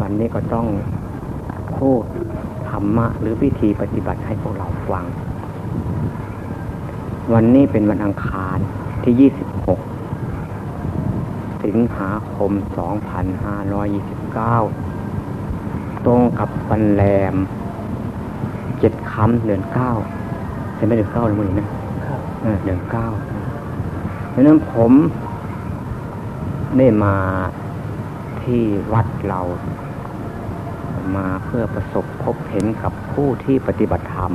วันนี้ก็ต้องพูดธรรมะหรือวิธีปฏิบัติให้พวกเราฟัง วันนี้เป็นวันอังคารที่ 26 สิงหาคม 2529 ตรงกับวันแรมเจ็ดคำเดือนเก้าใช่ไหมเดือนเก้าหรือไม่นะเดือนเก้าดังนั้นผมได้มาที่วัดเรา มาเพื่อประสบพบเห็นกับผู้ที่ปฏิบัติธรรม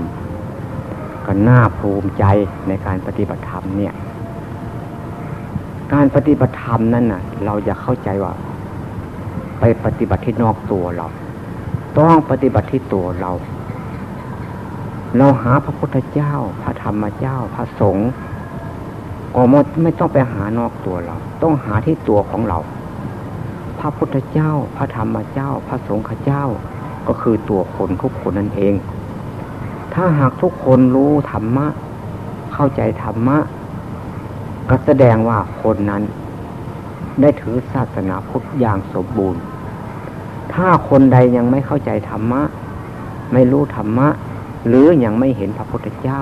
ก็น่าภูมิใจในการปฏิบัติธรรมเนี่ย การปฏิบัติธรรมนั้นน่ะ เราจะเข้าใจว่า ไปปฏิบัติที่นอกตัวเรา ต้องปฏิบัติที่ตัวเรา เราหาพระพุทธเจ้า พระธรรมเจ้า พระสงฆ์ก็ไม่ต้องไปหานอกตัวเรา ต้องหาที่ตัวของเรา ระพุทธเจ้า พระธรรมเจ้า พระสงฆ์เจ้า ก็คือตัวคนทุกคนนั่นเอง ถ้าหากทุกคนรู้ธรรมะ เข้าใจธรรมะ ก็แสดงว่าคนนั้น ได้ถือศาสนาพุทธอย่างสมบูรณ์ ถ้าคนใดยังไม่เข้าใจธรรมะ ไม่รู้ธรรมะ หรือยังไม่เห็นพระพุทธเจ้า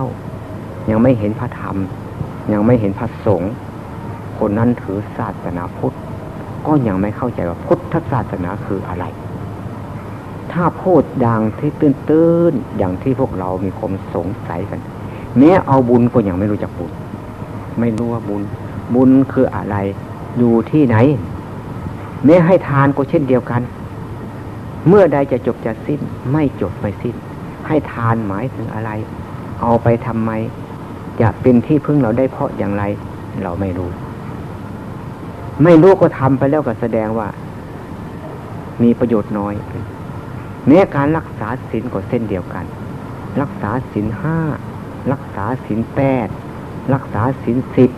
ยังไม่เห็นพระธรรม ยังไม่เห็นพระสงฆ์คนนั้นถือศาสนาพุทธ ก็ยังไม่เข้าใจว่าพุทธศาสนาคืออะไร ถ้าพูดอย่างที่ตื้นๆอย่างที่พวกเรามีความสงสัยกัน แม้เอาบุญก็ยังไม่รู้จักบุญ ไม่รู้ว่าบุญ บุญคืออะไร อยู่ที่ไหน แม้ให้ทานก็เช่นเดียวกัน เมื่อใดจะจบจะสิ้น ไม่จบไม่สิ้น ให้ทานหมายถึงอะไร เอาไปทำไม จะเป็นที่พึ่งเราได้เพราะอย่างไร เราไม่รู้ ไม่รู้ก็ทำไปแล้วก็แสดงว่า มีประโยชน์น้อยแม้การรักษาศีลก็เส้นเดียวกัน รักษาศีลห้ารักษาศีลแปดรักษาศีลสิบ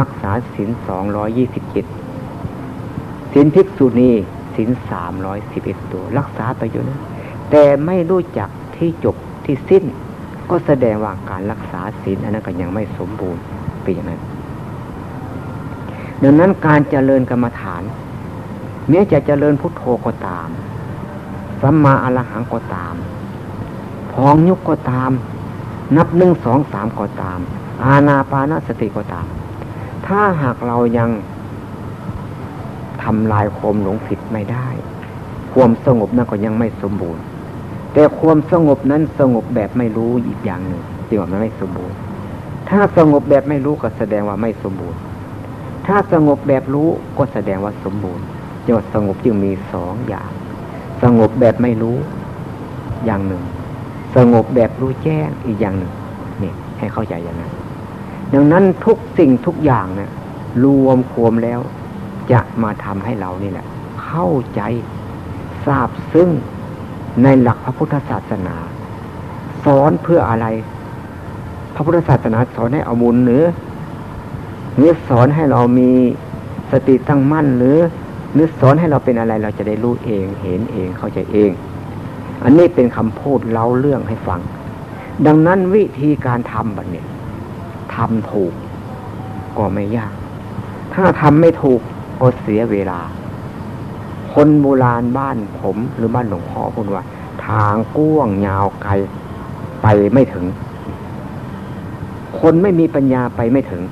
รักษาศีลสองร้อยยี่สิบเจ็ดศีลภิกษุณีศีลสามร้อยสิบเอ็ดตัว รักษาไปอยู่นะ แต่ไม่รู้จักที่จบที่สิ้น ก็แสดงว่าการรักษาศีลอันนั้นก็ยังไม่สมบูรณ์เป็นอย่างนั้น ดังนั้นการเจริญกรรมฐานแม้จะเจริญพุทโธก็ตามสัมมาอรหังก็ตามพองยุกก็ตาม นับหนึ่งสองสามก็ตาม อาณาปานสติก็ตาม ถ้าหากเรายังทำลายความหลงผิดไม่ได้ ความสงบนั้นก็ยังไม่สมบูรณ์ แต่ความสงบนั้นสงบแบบไม่รู้อีกอย่างหนึ่งจึงว่ามันไม่สมบูรณ์ ถ้าสงบแบบไม่รู้ก็แสดงว่าไม่สมบูรณ์ ถ้าสงบแบบรู้ก็แสดงว่าสมบูรณ์ยอดสงบจึงมีสองอย่าง สงบแบบไม่รู้อย่างหนึ่ง สงบแบบรู้แจ้งอีกอย่างหนึ่งนี่ให้เข้าใจอย่างนั้นดังนั้นทุกสิ่งทุกอย่างเนะี่ยรวมควมแล้ว จะมาทำให้เรานี่แหละ เข้าใจทราบซึ่งในหลักพระพุทธศาสนา สอนเพื่ออะไร พระพุทธศาสนาสอนให้เอามุนเนื้อ หรือสอนให้เรามีสติตั้งมั่นหรือหรือสอนให้เราเป็นอะไรเราจะได้รู้เอง เห็นเองเข้าใจเอง อันนี้เป็นคำพูดเล่าเรื่องให้ฟัง ดังนั้นวิธีการทำแบบนี้ทำถูกก็ไม่ยาก ถ้าทำไม่ถูกก็เสียเวลา คนโบราณบ้านผมหรือบ้านหลวงพ่อพูดว่า ทางก้วงยาวไกลไปไม่ถึง คนไม่มีปัญญาไปไม่ถึง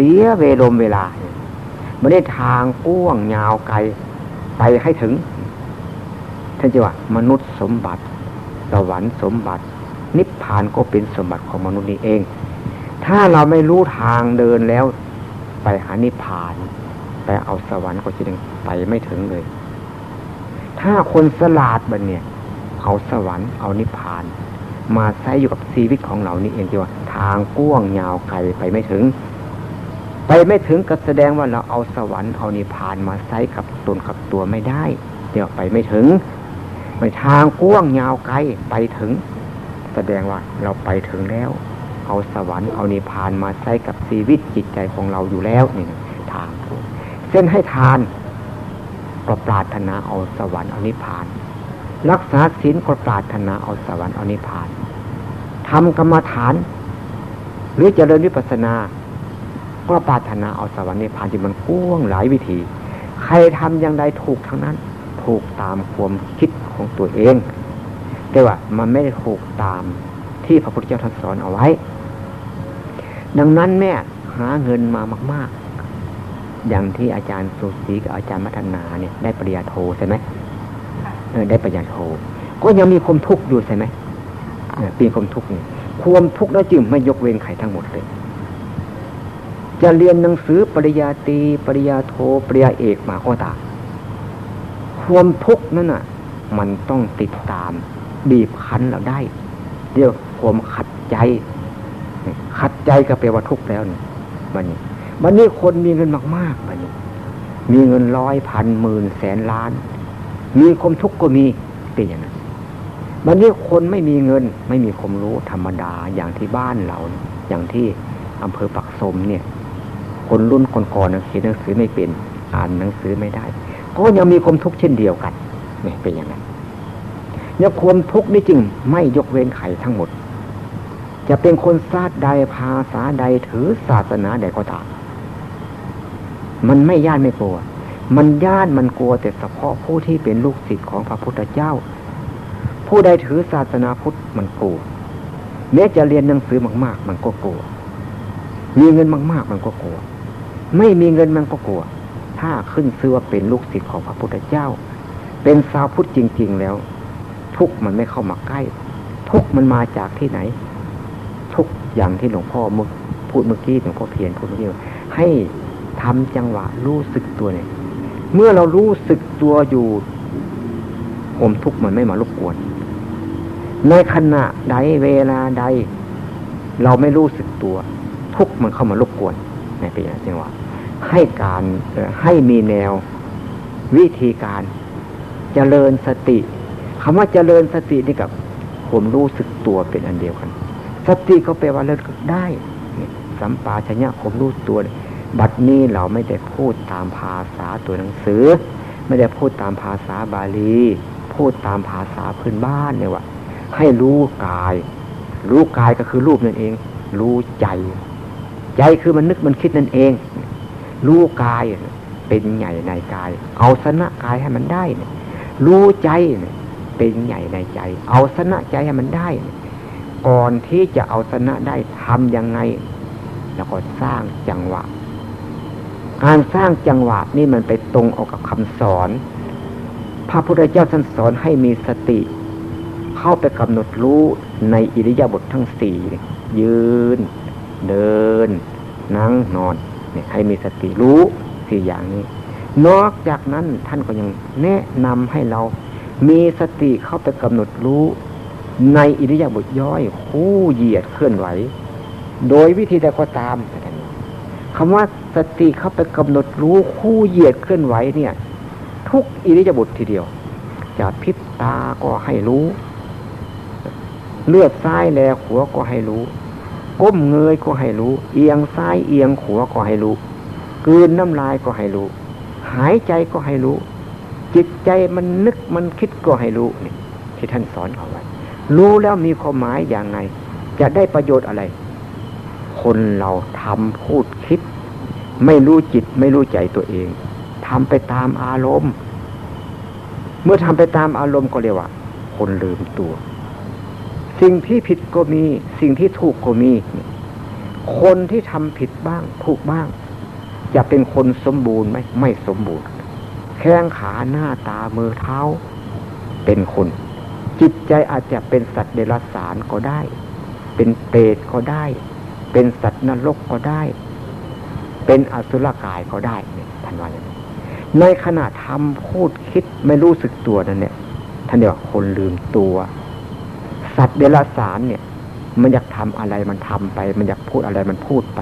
สียเวลมเวลาไม่ได้ทางก้วงยาวไกลไปให้ถึงท่านจะว่า มนุษย์สมบัติสวรรค์สมบัติ นิพพานก็เป็นสมบัติของมนุษย์นี้เอง ถ้าเราไม่รู้ทางเดินแล้ว ไปหานิพพาน ไปเอาสวรรค์ก็จะไปไม่ถึงเลย ถ้าคนสลาดบันเนี่ยเอาสวรรค์เอานิพพาน มาใช้อยู่กับชีวิตของเรานี่เองจีว่า ทางก้วงยาวไกลไปไม่ถึง ไปไม่ถึงก็แสดงว่าเราเอาสวรรค์เอานิพพานมาใช้กับตนกับตัวไม่ได้ เดี๋ยวไปไม่ถึงไปทางกว้างยาวไกลไปถึง แสดงว่าเราไปถึงแล้ว เอาสวรรค์เอานิพพานมาใช้กับชีวิตจิตใจของเราอยู่แล้วนี่ทางเส้นให้ทานก็ปรารถนาเอาสวรรค์เอานิพพาน รักษาศีลก็ปรารถนาเอาสวรรค์เอานิพพานทำกรรมฐาน หรือเจริญวิปัสสนา ก็ปรารถนาเอาสวรรค์นิพพานที่มันกว้างหลายวิธี ใครทำอย่างใดถูกทั้งนั้นตถูกตามความคิดของตัวเอง แต่ว่ามันไม่ได้ถูกตามที่พระพุทธเจ้าท่านสอนเอาไว้ ดังนั้นแม่หาเงินมามาก ๆ อย่างที่อาจารย์สุสีกับอาจารย์มัฒนาเนี่ยได้ปริญญาโทใช่ไหมเออได้ปริญญาโท ก็ยังมีความทุกข์อยู่ใช่ไหมเป็นความทุกข์นี่ความทุกข์แล้วจึงไม่ยกเว้นใครทั้งหมดเลย จะเรียนหนังสือปริญญาตรีปริญญาโทปริญญาเอกมาก็ตามความทุกข์นั่นน่ะ มันต้องติดตาม บีบคั้นเราได้เรียกความขัดใจ ขัดใจก็แปลว่าทุกข์แล้วนี่มันนี่มันนี่คนมีเงินมากๆมันนี่มีเงินร้อยพันหมื่นแสนล้าน มีความทุกข์ก็มีเป็นอย่างนั้นมันนี่คนไม่มีเงิน ไม่มีความรู้ธรรมดาอย่างที่บ้านเรา อย่างที่อำเภอปักสมเนี่ย คนรุ่นคนก่อนเขียนหนังสือไม่เป็น อ่านหนังสือไม่ได้ ก็ยังมีความทุกข์เช่นเดียวกันไม่เป็นอย่างนั้นเนี่ยความทุกข์นี่จริง ไม่ยกเว้นไขทั้งหมด จะเป็นคนชาติใดภาษาใดถือศาสนาใดก็ตามมันไม่ย่านไม่กลัว มันย่านมันกลัวแต่เฉพาะผู้ที่เป็นลูกศิษย์ของพระพุทธเจ้า ผู้ใดถือศาสนาพุทธมันกลัวแม้จะเรียนหนังสือมาก ๆ มันก็กลัว มีเงินมาก ๆ มันก็กลัว ไม่มีเงินมันก็กลัว ถ้าขึ้นเสื้อเป็นลูกศิษย์ของพระพุทธเจ้า เป็นสาวพุทธจริง ๆ แล้ว ทุกมันไม่เข้ามาใกล้ ทุกมันมาจากที่ไหน ทุกอย่างที่หลวงพ่อมุพูดเมื่อกี้หลวงพ่อเพียรพูดเมื่อกี้ให้ทำจังหวะรู้สึกตัวเนี่ยเมื่อเรารู้สึกตัวอยู่ผมทุกมันไม่มารบกวน ในขณะใดเวลาใด เราไม่รู้สึกตัว ทุกมันเข้ามารบกวนในเป็นอย่างนี้ว่า ให้การให้มีแนววิธีการจเจริญสติคำว่าเจริญสตินี่กับผมรู้สึกตัวเป็นอันเดียวกัน สติเขาแปลว่าเลิศได้สัมปาชัญญะผมรู้ตัว บัดนี้เราไม่ได้พูดตามภาษาตัวหนังสือ ไม่ได้พูดตามภาษาบาลี พูดตามภาษาพื้นบ้านเนี่ยว่าให้รู้กาย รู้กายก็คือรูปนั่นเอง รู้ใจ ใจคือมันนึกมันคิดนั่นเอง รู้กายเป็นใหญ่ในกาย เอาชนะกายให้มันได้รู้ใจเนี่ยเป็นใหญ่ในใจ เอาชนะใจให้มันได้ก่อนที่จะเอาชนะได้ทำยังไง แล้วก็สร้างจังหวะ การสร้างจังหวะนี่มันไปตรงออกกับคำสอน พระพุทธเจ้าท่านสอนให้มีสติ เข้าไปกำหนดรู้ในอิริยาบถททั้งสี่ยืน เดิน นั่งนอน เนี่ยให้มีสติรู้สี่อย่างนี้ นอกจากนั้นท่านก็ยังแนะนำให้เรา มีสติเข้าไปกำหนดรู้ ในอิริยาบถย่อยคู่เหยียดเคลื่อนไหว โดยวิธีใดก็ตามคำว่าสติเข้าไปกำหนดรู้คู่เหยียดเคลื่อนไหวเนี่ย ทุกอิริยาบถทีเดียวจะพิษตาก็ให้รู้ เลือดซ้ายแลขัวก็ให้รู้ ก้มเงยก็ให้รู้ เอียงซ้ายเอียงขัวก็ให้รู้กืนน้ำลายก็ให้รู้ หายใจก็ให้รู้ จิตใจมันนึกมันคิดก็ให้รู้นี่ที่ท่านสอนเอาไว้รู้แล้วมีความหมายอย่างไง จะได้ประโยชน์อะไร คนเราทำพูดคิด ไม่รู้จิตไม่รู้ใจตัวเองทำไปตามอารมณ์ เมื่อทำไปตามอารมณ์ก็เรียกว่า คนลืมตัว สิ่งที่ผิดก็มี สิ่งที่ถูกก็มี คนที่ทำผิดบ้าง ถูกบ้าง จะเป็นคนสมบูรณ์ไหมไม่สมบูรณ์ แข้งขาหน้าตามือเท้า เป็นคน จิตใจอาจจะเป็นสัตว์เดรัจฉานก็ได้ เป็นเปรตก็ได้ เป็นสัตว์นรกก็ได้ เป็นอสุรกายก็ได้เนี่ยท่านว่าอย่างนี้ในขณะทำพูดคิดไม่รู้สึกตัวนั่นเนี่ยท่านเรียกว่าคนลืมตัว สัตว์เดรัจฉานเนี่ย มันอยากทำอะไรมันทำไป มันอยากพูดอะไรมันพูดไป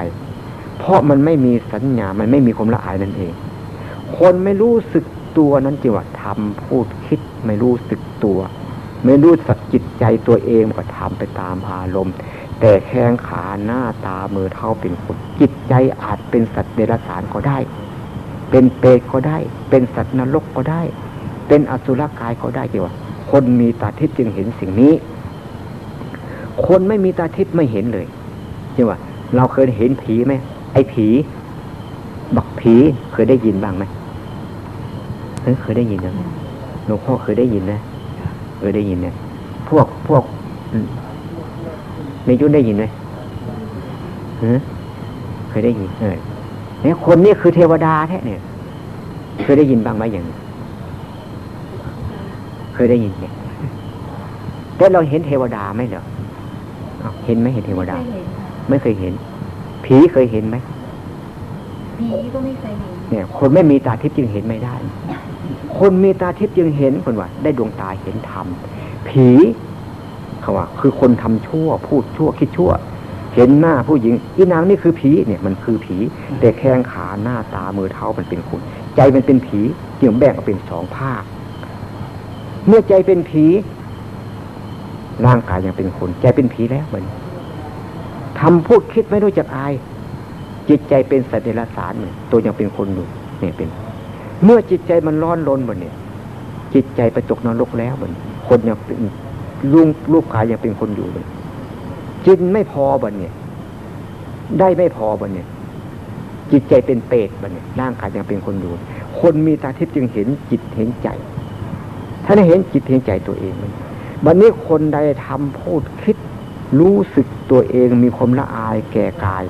เพราะมันไม่มีสัญญา มันไม่มีความละอายนั่นเอง คนไม่รู้สึกตัวนั้นจิว่าทำพูดคิดไม่รู้สึกตัว ไม่รู้สักจิตใจตัวเองก็ทำไปตามอารมณ์ แต่แข้งขาหน้าตามือเท้าเป็นคนจิตใจอาจเป็นสัตว์เดรัจฉานก็ได้ เป็นเปรตก็ได้ เป็นสัตว์นรกก็ได้ เป็นอสุรกายก็ได้จิว่าคนมีตาทิพย์จึงเห็นสิ่งนี้ คนไม่มีตาทิพย์ไม่เห็นเลยจิว่าเราเคยเห็นผีไหมไอ้ผีบอกผีเคยได้ยินบ้างไหมเคยได้ยินยังหลวงพ่อเคยได้ยินนะเคยได้ยินเนี่ย พวกพวกในยุ่นได้ยินไหมเคยได้ยินเออเนี่ยคนนี้คือเทวดาแท้เนี่ย เคยได้ยินบ้างไหมอย่างนี้เคยได้ยินเนี่ยแต่เราเห็นเทวดาไหมเหรอ เห็นไหมเห็นเทวดา ไม่เคยเห็น ผีเคยเห็นไหมผีก็ไม่เคยเห็นเนี่ย คนไม่มีตาทิพย์จึงเห็นไม่ได้ คนมีตาทิพย์จึงเห็นคนว่า ได้ดวงตาเห็นธรรมผีเขาว่า คือคนทำชั่ว พูดชั่วคิดชั่ว เห็นหน้าผู้หญิงอีนางนี่คือผีเนี่ยมันคือผี แต่แข้งขาหน้าตามือเท้ามันเป็นคนใจมันเป็นผีจึงแบ่งออกเป็นสองภาคเมื่อใจเป็นผี ร่างกายยังเป็นคนใจเป็นผีแล้วมันทำพูดคิดไม่รู้จักอาย จิตใจเป็นสัตว์เดรัจฉานเนี่ยตัวยังเป็นคนอยู่เนี่ยเป็น เมื่อจิตใจมันร้อนรนบนเนี่ย จิตใจไปตกนรกแล้วบนคนยังเป็นลุงรูปกายยังเป็นคนอยู่เลยจิตไม่พอบนเนี่ย ได้ไม่พอบนเนี่ย จิตใจเป็นเปรตบนเนี่ยร่างกายยังเป็นคนอยู่ คนมีตาทิพย์จึงเห็นจิตเห็นใจ ถ้าได้เห็นจิตเห็นใจตัวเองมัน วันนี้คนใดทำพูดคิด รู้สึกตัวเองมีความละอายแก่กาย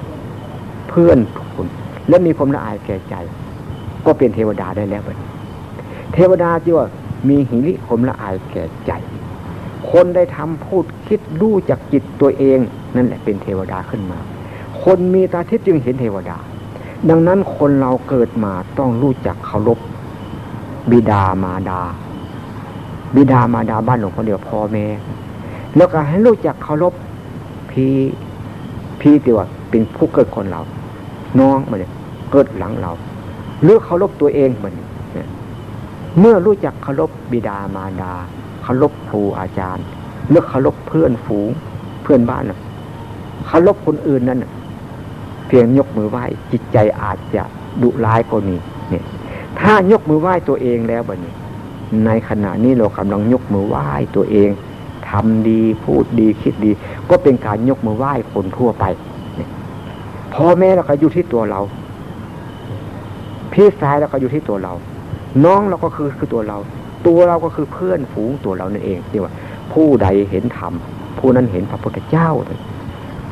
เพื่อนทุกคน และมีความละอายแก่ใจ ก็เป็นเทวดาได้แล้วเลยเทวดาที่ว่ามีหิริความละอายแก่ใจ คนได้ทำพูดคิดรู้จากจิตตัวเอง นั่นแหละเป็นเทวดาขึ้นมา คนมีตาทิพย์จึงเห็นเทวดา ดังนั้นคนเราเกิดมาต้องรู้จักเคารพบิดามารดา บิดามารดาบ้านหลวงพ่อเดียวพ่อแม่ แล้วก็ให้รู้จักเคารพพี่พี่ที่ว่าเป็นผู้เกิดคนเรา น้องมันเกิดหลังเราหรือเคารพตัวเองมันเมื่อรู้จักเคารพบิดามารดาเคารพครูอาจารย์เลือกเคารพเพื่อนฝูงเพื่อนบ้านนะเคารพคนอื่นนั้นเพียงยกมือไหว้จิตใจอาจจะดุร้ายกว่านี้เนี่ยถ้ายกมือไหว้ตัวเองแล้วบัดนี้ ในขณะนี้เรากำลังยกมือไหว้ตัวเองทำดีพูดดีคิดดี ก็เป็นการยกมือไหว้คนทั่วไปพ่อแม่เราก็อยู่ที่ตัวเรา พี่ชายเราก็อยู่ที่ตัวเรา น้องเราก็คือคือตัวเรา ตัวเราก็คือเพื่อนฝูงตัวเรานั่นเองที่ว่า ผู้ใดเห็นธรรมผู้นั้นเห็นพระพุทธเจ้า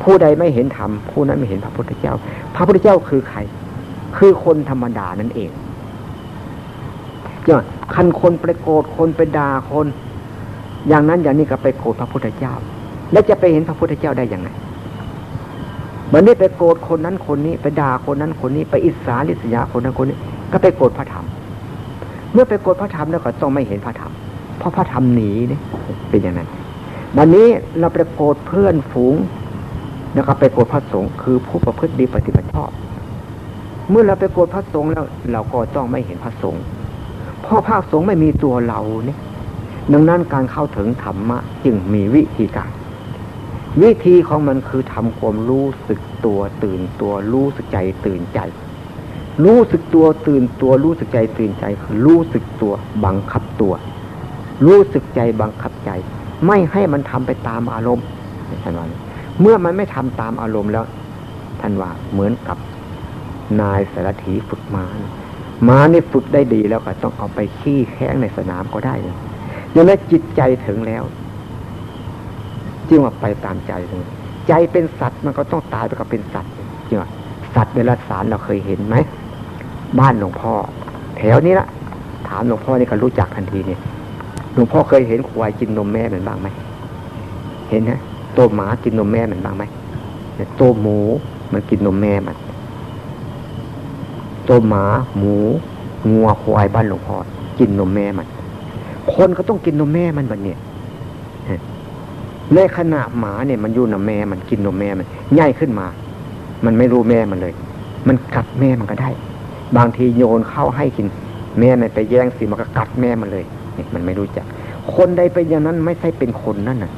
ผู้ใดไม่เห็นธรรมผู้นั้นไม่เห็นพระพุทธเจ้า พระพุทธเจ้าคือใคร คือคนธรรมดานั่นเองเนี่ย คันคนไปโกรธคนไปด่าคน อย่างนั้นอย่างนี้ก็ไปโกรธพระพุทธเจ้า แล้วจะไปเห็นพระพุทธเจ้าได้ยังไงวันนี้ไปโกรธคนนั้นคนนี้ ไปด่าคนนั้นคนนี้ ไปอิสาลิษยาคนนั้นคนนี้ ก็ไปโกรธพระธรรม เมื่อไปโกรธพระธรรมแล้วก็ต้องไม่เห็นพระธรรม เพราะพระธรรมหนีเนี่ยเป็นอย่างนั้นวันนี้เราไปโกรธเพื่อนฝูงแล้วก็ไปโกรธพระสงฆ์คือผู้ประพฤติดีปฏิบัติชอบ เมื่อเราไปโกรธพระสงฆ์แล้ว เราก็ต้องไม่เห็นพระสงฆ์ เพราะพระสงฆ์ไม่มีตัวเราเนี่ยดังนั้นการเข้าถึงธรรมะจึงมีวิธีการ วิธีของมันคือทำความรู้สึกตัวตื่นตัวรู้สึกใจตื่นใจ รู้สึกตัวตื่นตัวรู้สึกใจตื่นใจคือรู้สึกตัวบังคับตัว รู้สึกใจบังคับใจ ไม่ให้มันทำไปตามอารมณ์ท่านว่าเมื่อมันไม่ทำตามอารมณ์แล้วท่านว่าเหมือนกับนายสารถีฝึกมา ม้านี่ฝึกได้ดีแล้วก็ต้องเอาไปขี้แข้งในสนามก็ได้เลยดังนั้นจิตใจถึงแล้วจึงว่าไปตามใจเลยใจเป็นสัตว์มันก็ต้องตายไปกับเป็นสัตว์จริงว่าสัตว์เดรัจฉานเราเคยเห็นไหมบ้านหลวงพ่อ แถวนี้ละถามหลวงพ่อนี่ก็รู้จักทันทีเนี่ยหลวงพ่อเคยเห็นควายกินนมแม่เหมือนบ้างไหมเห็นนะตัวหมากินนมแม่เหมือนบ้างไหมตัวหมูมันกินนมแม่มัน ตัวหมา หมูงัวควายบ้านหลวงพ่อกินนมแม่มัน คนก็ต้องกินนมแม่มันแบบนี้ในขณะหมาเนี่ยมันอยู่นมแม่มันกินนมแม่มันง่ายขึ้นมา มันไม่รู้แม่มันเลย มันกัดแม่มันก็ได้ บางทีโยนเข้าให้กิน แม่มันไปแย่งสิมันก็กัดแม่มันเลยนี่มันไม่รู้จัก คนใดเป็นอย่างนั้นไม่ใช่เป็นคนนั่นน่ะ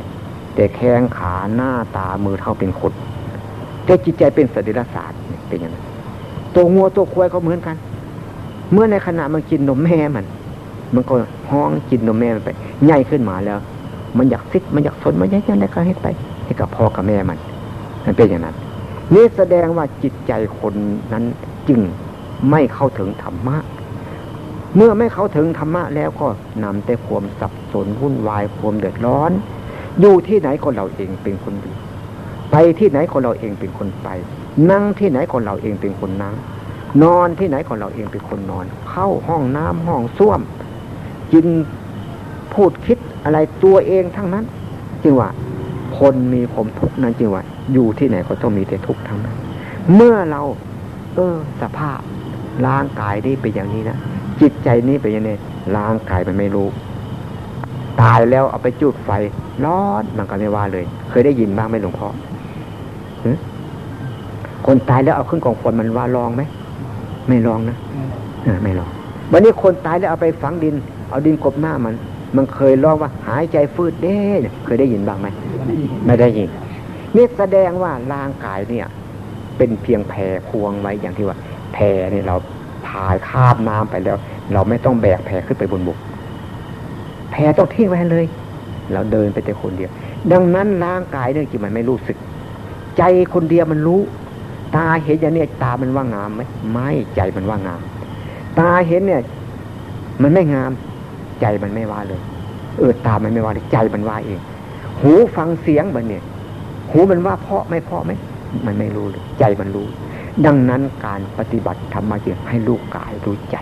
แต่แข้งขาหน้าตามือเท่าเป็นคนแต่จิตใจเป็นสติรศาสตร์เป็นอย่างนั้น ตัวงัวตัวควายก็เหมือนกัน เมื่อในขณะมันกินนมแม่มัน มันก็ห้องกินนมแม่มันไปใหญ่ขึ้นมาแล้ว มันอยากซิกมันอยากสนมันอยากยังไงก็ให้ไป ให้กับพ่อกับแม่มัน มันเป็นอย่างนั้นนี่แสดงว่าจิตใจคนนั้นจึงไม่เข้าถึงธรรมะ เมื่อไม่เข้าถึงธรรมะแล้วก็นำแต่ความสับสนวุ่นวายความเดือดร้อน อยู่ที่ไหนคนเราเองเป็นคนดีไปที่ไหนคนเราเองเป็นคนไป นั่งที่ไหนคนเราเองเป็นคนนั่งนอนที่ไหนคนเราเองเป็นคนนอน เข้าห้องน้ำห้องส้วมกินพูดคิดอะไรตัวเองทั้งนั้นจึงว่าคนมีผมทุกข์นั้นจึงว่าอยู่ที่ไหนก็ต้องมีแต่ทุกข์ทั้งนั้น เมื่อเรา เออ สภาพร่างกายนี่เป็นอย่างนี้นะจิตใจนี้เป็นอย่างนี้ร่างกายมันไม่รู้ ตายแล้วเอาไปจุดไฟร้อนมันก็ไม่ว่าเลย เคยได้ยินบ้างไหมหลวงพ่อ คนตายแล้วเอาขึ้นกองฟอนมันว่าลองไหมไม่ลองนะไม่ลอง วันนี้คนตายแล้วเอาไปฝังดิน เอาดินกบหน้ามัน มันเคยลองว่าหายใจฟืดเด้เคยได้ยินบ้างไหมไม่ได้ยินนี่แสดงว่าร่างกายเนี่ย เป็นเพียงแพรพวงไว้อย่างที่ว่า แพเนี่ยเราพายข้ามน้ำไปแล้ว เราไม่ต้องแบกแพขึ้นไปบนบก แพต้องทิ้งไว้เลย เราเดินไปแต่คนเดียว ดังนั้นร่างกายเนี่ยจริงมันไม่รู้สึก ใจคนเดียวมันรู้ ตาเห็นอย่างนี้ตามันว่างามไหมไม่ใจมันว่างาม ตาเห็นเนี่ย มันไม่งาม ใจมันไม่ว่าเลย เออตามันไม่ว่าเลยใจมันว่าเอง หูฟังเสียงบันเนี่ย หูมันว่าเพาะไม่เพาะไหมมันไม่รู้เลยใจมันรู้ ดังนั้นการปฏิบัติธรรมะจึงให้ลูกกายรู้ใจ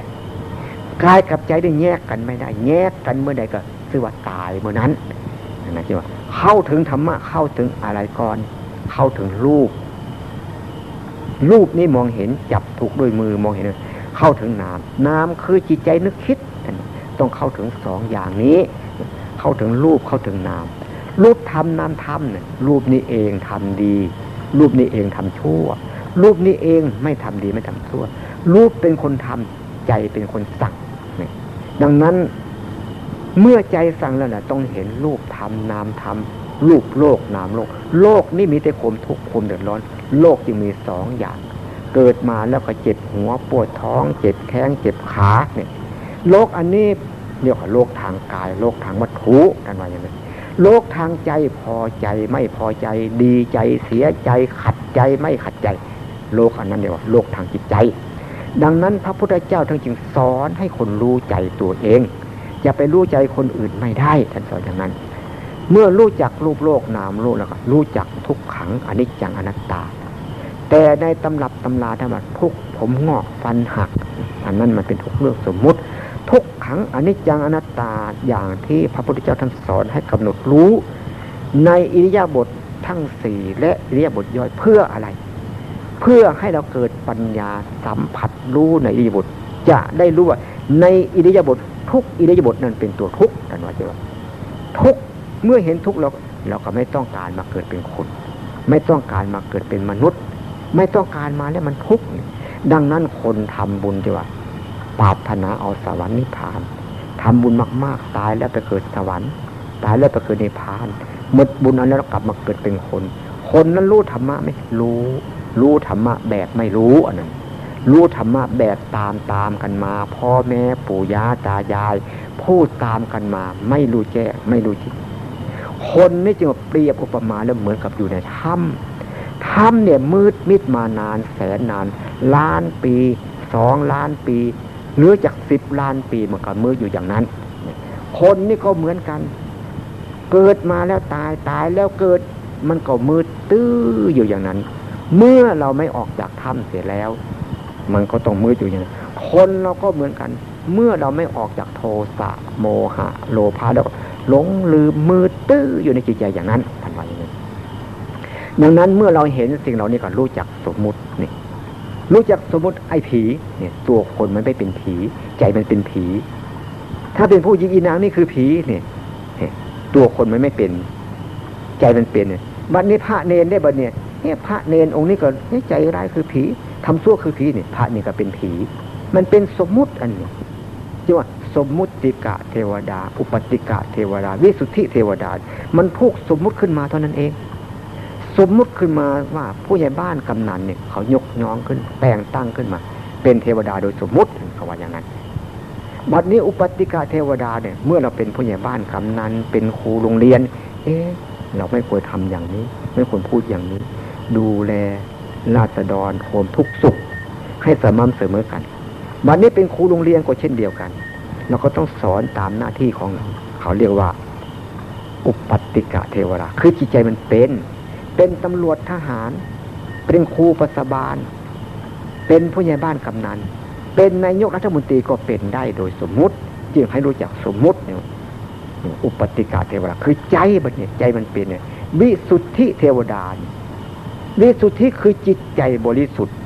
กายกับใจได้แยกกันไม่ได้ แยกกันเมื่อใดก็ซื่อว่าตายเมื่อนั้นนะที่ว่า เข้าถึงธรรมะเข้าถึงอะไรก่อน เข้าถึงรูป รูปนี้มองเห็นจับถูกด้วยมือมองเห็น เข้าถึงนามนามคือจิตใจนึกคิด ต้องเข้าถึงสองอย่างนี้ เข้าถึงรูปเข้าถึงนามรูปทำนามทำเนี่ยรูปนี้เองทำดี รูปนี้เองทำชั่ว รูปนี้เองไม่ทำดีไม่ทำชั่ว รูปเป็นคนทำใจเป็นคนสั่งดังนั้นเมื่อใจสั่งแล้วนะต้องเห็นรูปทำนามทำรูปโลกนามโลก โลกนี่มีแต่ความทุกข์ความเดือดร้อน โลกจึงมีสองอย่าง เกิดมาแล้วก็เจ็บหัวปวดท้อง เจ็บแข้งเจ็บขาเนี่ยโลกอันนี้เรียกว่าโลกทางกายโลกทางวัตถุกันว่าอย่างนี้โลกทางใจพอใจไม่พอใจดีใจเสียใจขัดใจไม่ขัดใจโลกอันนั้นเรียกว่าโลกทางจิตใจ ดังนั้นพระพุทธเจ้าทั้งจึงสอนให้คนรู้ใจตัวเองจะไปรู้ใจคนอื่นไม่ได้ท่านสอนอย่างนั้น เมื่อรู้จักรูปโลกนามโลกแล้วก็รู้จักทุกขังอนิจจังอนัตตา แต่ในตำรับตำราธรรมะทุกผมงอกฟันหัก อันนั้นมันเป็นทุกเรื่องสมมุติ ทุกขังอนิจจังอนัตตาอย่างที่พระพุทธเจ้าท่านสอนให้กำหนดรู้ ในอิริยาบถททั้งสี่และอิริยาบถย่อยเพื่ออะไร เพื่อให้เราเกิดปัญญาสัมผัสรู้ในอิริยาบถจะได้รู้ว่าในอิริยาบถทุกอิริยาบถนั้นเป็นตัวทุกข์กันว่าจะว่าทุกเมื่อเห็นทุกข์เราเราก็ไม่ต้องการมาเกิดเป็นคน ไม่ต้องการมาเกิดเป็นมนุษย์ ไม่ต้องการมาแล้วมันทุกข์ดังนั้นคนทำบุญจะว่าปาถนาเอาสวรรค์นิพพานทำบุญมาก ๆ ตายแล้วไปเกิดสวรรค์ตายแล้วไปเกิดนิพพานหมดบุญอันแล้วกลับมาเกิดเป็นคน คนนั้นรู้ธรรมะไหมรู้ รู้ธรรมะแบบไม่รู้อันนั้นรู้ธรรมะแบบตามตามกันมา พ่อแม่ปู่ย่าตายาย พูดตามกันมา ไม่รู้แจ้ไม่รู้จริงคนนี่จึงเปรียบอุปมาแล้วเหมือนกับอยู่ในถ้ำ ถ้ำเนี่ยมืดมิดมานานแสนนาน ล้านปีสองล้านปี หรือจากสิบล้านปีมันก็มืดอยู่อย่างนั้น คนนี่ก็เหมือนกัน เกิดมาแล้วตายตายแล้วเกิดมันก็มืดตื้ออยู่อย่างนั้น เมื่อเราไม่ออกจากถ้ำเสียแล้ว มันก็ต้องมืดอยู่อย่างนี้นคนเราก็เหมือนกัน เมื่อเราไม่ออกจากโทสะโมหะ โลภะแล้วหลงลืมมืดตื้ออยู่ในจิตใจอย่างนั้น ดังนั้นเมื่อเราเห็นสิ่งเหล่านี้ก็รู้จักสมมุตินี่รู้จักสมมุติไอ้ผีเนี่ย ตัวคนมันไม่เป็นผี ใจมันเป็นผี ถ้าเป็นผู้หญิงอีนางนี่คือผีเนี่ยตัวคนมันไม่เป็น ใจมันเป็นเนี่ยบัดนี้พระเนนได้บัดเนี่ยเนี่ยพระเนนองค์นี้ก็ใจร้ายคือผีทำซั่วคือผีเนี่ยพระนี่ก็เป็นผี มันเป็นสมมุติอันนี้ที่ว่าสมมุติกะเทวดา อุปติกะเทวดา วิสุทธิเทวดา มันพูกสมมุติขึ้นมาเท่านั้นเอง สมมุติขึ้นมาว่าผู้ใหญ่บ้านกำนันเนี่ยเขายกน้องขึ้น แต่งตั้งขึ้นมา เป็นเทวดาโดยสมมุติเขาว่าอย่างนั้นบัดนี้อุปติกาเทวดาเนี่ยเมื่อเราเป็นผู้ใหญ่บ้านกำนันเป็นครูโรงเรียน เอ๊เราไม่ควรทำอย่างนี้ ไม่ควรพูดอย่างนี้ ดูแลราษฎรโคมทุกสุข ให้สม่ำเสมอกันวันนี้เป็นครูโรงเรียนก็เช่นเดียวกัน เราก็ต้องสอนตามหน้าที่ของเราเขาเรียกว่า อุปติกะเทวราคือจิตใจมันเป็น เป็นตำรวจทหาร เป็นครูประสบาล เป็นผู้ใหญ่บ้านกำนัน เป็นนายกรัฐมนตรีก็เป็นได้โดยสมมุติจึงให้รู้จักสมมุติเนี่ยอุปติกาเทวดาคือใจมันเนี่ยใจมันเป็นเนี่ยวิสุทธิเทวดาวิสุทธิคือจิตใจบริสุทธิ์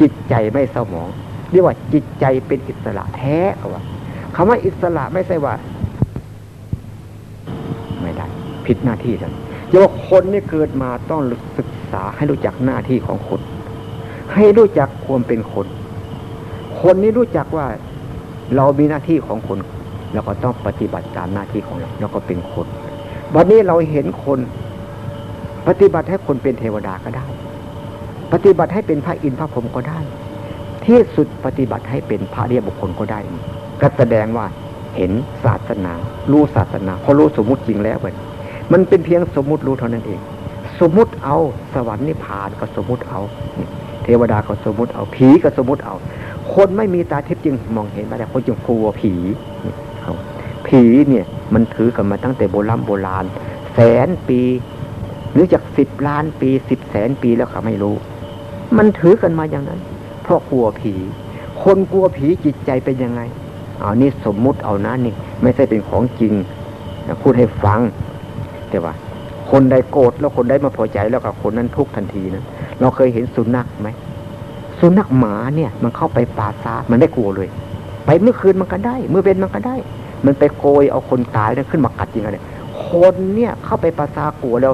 จิตใจไม่เศร้าหมองเรียกว่าจิตใจเป็นอิสระแท้เขาว่าคำว่าอิสระไม่ใช่ว่า ไม่ได้ ผิดหน้าที่กัน รียกว่าคนนี่เกิดมาต้องศึกษาให้รู้จักหน้าที่ของคน ให้รู้จักความเป็นคน คนนี้รู้จักว่าเรามีหน้าที่ของคนเราก็ต้องปฏิบัติตามหน้าที่ของเราแล้วก็เป็นคนวันนี้เราเห็นคนปฏิบัติให้คนเป็นเทวดาก็ได้ ปฏิบัติให้เป็นพระอินทร์พระพรหมก็ได้ ที่สุดปฏิบัติให้เป็นพระเรียบุคคลก็ได้ ก็แสดงว่าเห็นศาสนา รู้ศาสนาพอรู้สมมุติจริงแล้วเว้ย มันเป็นเพียงสมมุติรู้เท่านั้นเอง สมมุติเอาสวรรค์นิพพานก็สมมุติเอา เทวดาก็สมมุติเอาผีก็สมมุติเอา คนไม่มีตาทิพย์จึงมองเห็นไม่ได้คนจึงกลัวผีผีเนี่ยมันถือกันมาตั้งแต่โบราณโบราณ แสนปี หรือจากสิบล้านปีสิบแสนปีแล้วเขาไม่รู้ มันถือกันมาอย่างนั้น เพราะกลัวผี คนกลัวผีจิตใจเป็นยังไงเอานี่สมมุติเอานะนี่ ไม่ใช่เป็นของจริงพูดให้ฟัง แต่ว่า คนใดโกรธแล้วคนใดมาพอใจแล้วกับคนนั้นทุกทันทีนะเราเคยเห็นสุนัขไหมสุนัขหมาเนี่ย มันเข้าไปป่าซามันได้กลัวเลย ไปเมื่อคืนมันก็ได้ เมื่อเย็นมันก็ได้ มันไปโกยเอาคนตายแล้วขึ้นมากัดจริงอะไรคนเนี่ยเข้าไปประสากลัวแล้ว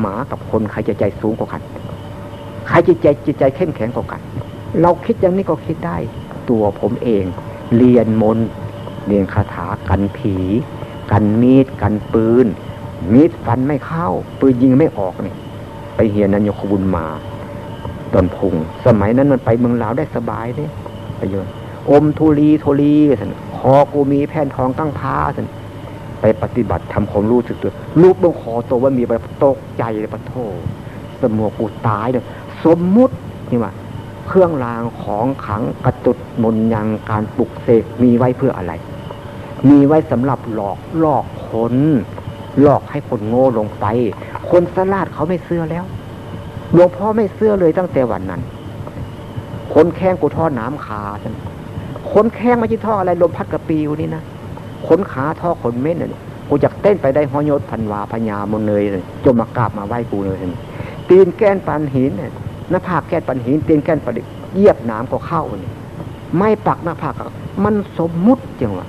หมากับคนใครจะใจสูงกว่ากันใครจิตใจจิตใจเข้มแข็งกว่ากัน เราคิดอย่างนี้ก็คิดได้ ตัวผมเอง เรียนมนเรียนคาถากันผี กันมีด กันปืน มีดฟันไม่เข้า ปืนยิงไม่ออกเนี่ย ไปเฮียนันยคบุญมา ตอนพุง สมัยนั้นมันไปเมืองลาวได้สบายเนี่ยไปเยอะอมทุลีทุลีสันคอกูมีแผ่นทองตั้งพ้าสันไปปฏิบัติทำความรู้สึกตัวรูปบงคอตัวว่ามีไปตกใจเลยปะโทสมองกูตายเลยสมมุตินี่ว่าเครื่องรางของขังกระตุดมนยังการปลุกเสกมีไว้เพื่ออะไร มีไว้สำหรับหลอกหลอกคน หลอกให้คนโง่ลงไป คนสลาดเขาไม่เสื้อแล้วหลวงพ่อไม่เสื้อเลยตั้งแต่วันนั้น คนแข้งกูท่อน้ำคาฉันขนแข้งไม่ใช่ท่ออะไรลมพัดกระปีวนี่นะขนขาท่อขนเม็ดเนี่ยกูอยากเต้นไปได้หอยศพันวาพญามนเลยจมมากราบมาไหว้กูเลยตีนแก้นปันหินเนี่ยหน้าผากแก้นปันหินตีนแก้นปันเยียบน้ำก็เข้าเนี่ยไม่ปักหน้าผากมันสมมุติจังวะ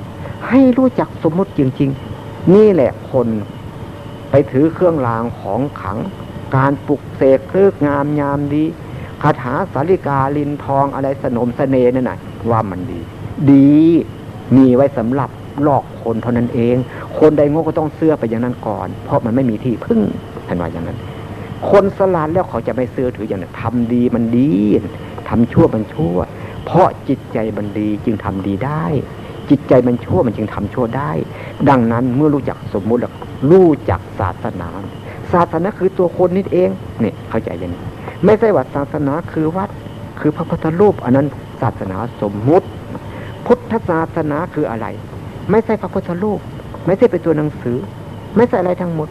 ให้รู้จักสมมุติจริง ๆ นี่แหละคนไปถือเครื่องรางของขัง การปลุกเสกเครืองามยามดีคาถาสาริกาลินทองอะไรสนมสเสน่ห์นั่นน่ะว่ามันดี ดีมีไว้สำหรับหลอกคนเท่านั้นเอง คนใดโง่ก็ต้องเสื้อไปอย่างนั้นก่อน เพราะมันไม่มีที่พึ่งท่านว่าอย่างนั้น คนสลาดแล้วเขาจะไม่เสื้อถืออย่างนั้นทำดีมันดีทำชั่วมันชั่ว เพราะจิตใจมันดีจึงทำดีได้ จิตใจมันชั่วมันจึงทำชั่วได้ ดังนั้นเมื่อรู้จักสมมุติรู้จักศาสนา ศาสนาคือตัวคนนิดเองเนี่ยเข้าใจย่างไม่ใช่ว่าศาสนาคือวัดคือพระพุทธรูปอันนั้นศาสนาสมมุติ พุทธศาสนาคืออะไร ไม่ใช่พระพุทธรูป ไม่ใช่เป็นตัวหนังสือ ไม่ใช่อะไรทั้งหมด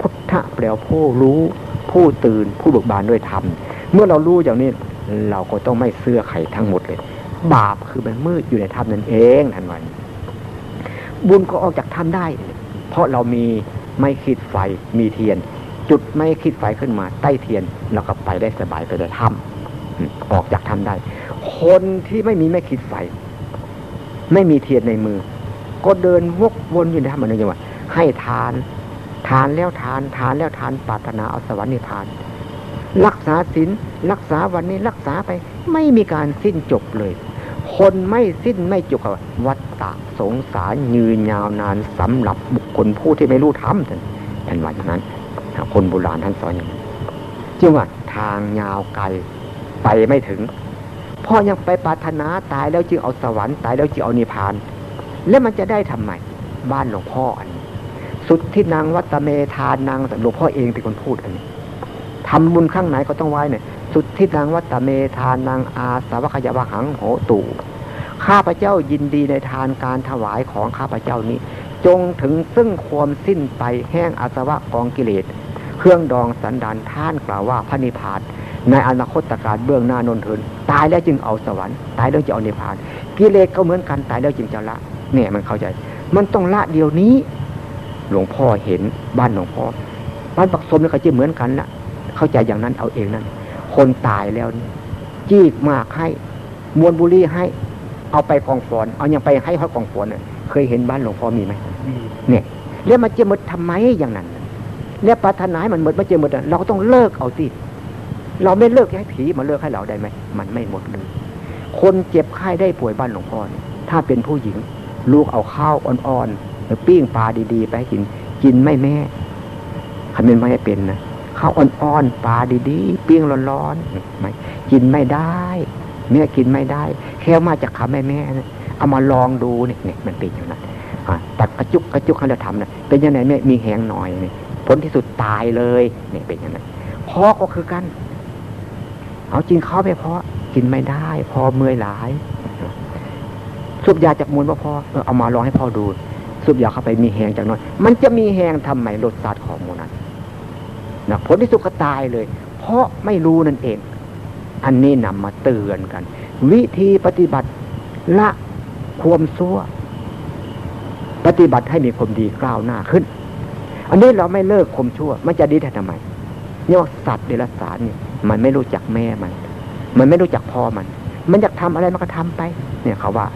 พุทธแปลว่าผู้รู้ ผู้ตื่นผู้บิกบานด้วยธรรมเมื่อเรารู้อย่างนี้เราก็ต้องไม่เสื้อไข่ทั้งหมดเลย บาปคือมันมืดอยู่ในธรรมนั่นเองท่านวันบุญก็ออกจากธรรมได้ เพราะเรามีไม่คิดไฟมีเทียน จุดไม่คิดไฟขึ้นมา ใต้เทียนเราก็ไปได้สบายไปได้ถ้ำออกจากถ้ำได้ คนที่ไม่มีไม่คิดไฟ ไม่มีเทียนในมือ ก็เดินวกวนอยู่ในถ้ำเหมือนกันว่าให้ทาน ทานแล้วทานทานแล้วทานปรารถนาเอาสวรรค์นิพพาน รักษาศีลรักษาวันนี้รักษาไป ไม่มีการสิ้นจบเลย คนไม่สิ้นไม่จบวัฏฏะสงสารยืนยาวนานสำหรับบุคคลผู้ที่ไม่รู้ธรรมท่านท่านว่าอย่างนั้น คนโบราณท่านสอนอย่างนี้จึงว่าทางยาวไกลไปไม่ถึงพ่อยังไปปรารถนาตายแล้วจึงเอาสวรรค์ตายแล้วจึงเอานิพพาน แล้วมันจะได้ทำไมบ้านหลวงพ่ออันนี้สุดที่นางวัตเมธานนางหลวงพ่อเองเป็นคนพูดอันนี้ทำบุญข้างไหนก็ต้องไหว้เนี่ย สุดที่นางวัตเมธานนางอาสาวขยาวหังโหตูข้าพเจ้ายินดีในทานการถวายของข้าพเจ้านี้ จงถึงซึ่งความสิ้นไปแห้งอาสวะกองกิเลส เครื่องดองสันดานท่านกล่าวว่าพระนิพพานในอนาคตการเบื้องหน้านนเทินตายแล้วจึงเอาสวรรค์ตายแล้วจะเอานิพพาน กิเลสก็เหมือนกันตายแล้วจึงจะละเนี่ยมันเข้าใจ มันต้องละเดียวนี้ หลวงพ่อเห็นบ้านหลวงพ่อบ้านปักสมนี่ก็จะเหมือนกันละเข้าใจอย่างนั้นเอาเองนั่น คนตายแล้วจีกมากให้ มวนบุรีให้ เอาไปกองฟอนเอายังไปให้เขากองฟอนเคยเห็นบ้านหลวงพ่อมีไหมเนี่ยแล้วมันจะหมดทำไมอย่างนั้น แล้วปรารถนาให้มันหมดมันจะหมดเราต้องเลิกเอาสิเราไม่เลิกให้ผีมาเลิกให้เราได้ไหมมันไม่หมดเลยคนเจ็บไข้ได้ป่วยบ้านหลวงพ่อเนี่ยถ้าเป็นผู้หญิง ลูกเอาข้าวอ่อนๆหรือปิ้งปลาดีๆ ไปให้กิน กินไม่แม่คำเป็นไม่ให้เป็นนะ ข้าวอ่อนๆปลาดีๆปิ้งร้อนๆไม่กินไม่ได้แม่กินไม่ได้แค่มาจากขาแม่แม่นะเอามาลองดูเนี่ยเนี่ยมันเป็นอย่างนั้นตัดกระจุกกระจุกให้เราทำนะเป็นยังไงแม่มีแหงหน่อยเนี่ยผลที่สุดตายเลยเนี่ยเป็นอย่างนั้นพอก็คือกัน เอาจริงเขาไปเพาะกินไม่ได้ พอเมื่อยหลายสุบยาจากมูลว่าพอเอามาลองให้พ่อดูสุบยาเข้าไปมีแหงจากน้อย มันจะมีแหงทำไมรสชาติของมูลนั้น นะผลที่สุดก็ตายเลย เพราะไม่รู้นั่นเอง อันนี้นำมาเตือนกัน วิธีปฏิบัติละความซัวปฏิบัติให้มีความดีกล้าวหน้าขึ้น อันนี้เราไม่เลิกข่มชั่ว มันจะดีแต่ทำไมเนี่ยว่าสัตว์เดรัจฉานเนี่ยมันไม่รู้จักแม่มัน มันไม่รู้จักพ่อมัน มันอยากทำอะไรมันก็ทำไป เนี่ยเขาว่า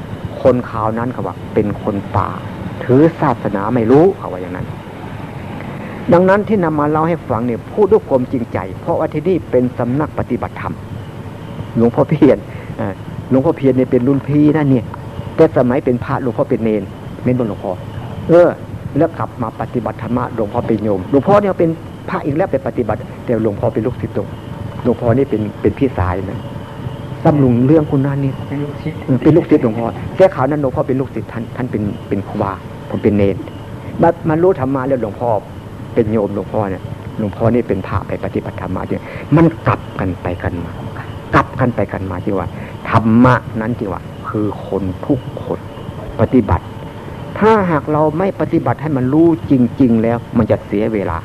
คนข่าวนั้นเขาว่า เป็นคนป่า ถือศาสนาไม่รู้เขาว่าอย่างนั้น ดังนั้นที่นำมาเล่าให้ฟังเนี่ยพูดด้วยความจริงใจ เพราะว่าที่นี่เป็นสำนักปฏิบัติธรรมหลวงพ่อเพียรหลวงพ่อเพียรเนี่ยเป็นรุ่นพี่นั่นเนี่ยแต่สมัยเป็นพระหลวงพ่อเป็นเนนเน้นบนหลวงพ่อเออ แล้วกลับมาปฏิบัติธรรมะหลวงพ่อเป็นโยมหลวงพ่อเนี่ยเป็นพระอีกแล้วไปปฏิบัติ แต่หลวงพ่อเป็นลูกศิษย์ตรงหลวงพ่อนี่เป็นเป็นพี่สายนะตำลุงเรื่องคุณนั่นนี่เป็นลูกศิษย์เป็นลูกศิษย์หลวงพ่อแก้ข่าวนั้นหลวงพ่อเป็นลูกศิษย์ท่านท่านเป็นเป็นครูบาผมเป็นเนนมามารู้ธรรมะแล้วหลวงพ่อ เป็นโยมหลวงพ่อเนี่ยหลวงพ่อนี่เป็นพระไปปฏิบัติธรรมะเนี่ยมันกลับกันไปกันมากลับกันไปกันมาที่ว่าธรรมะนั้นที่ว่า คือคนทุกคนปฏิบัติ ถ้าหากเราไม่ปฏิบัติให้มันรู้จริง ๆ แล้ว มันจะเสียเวลา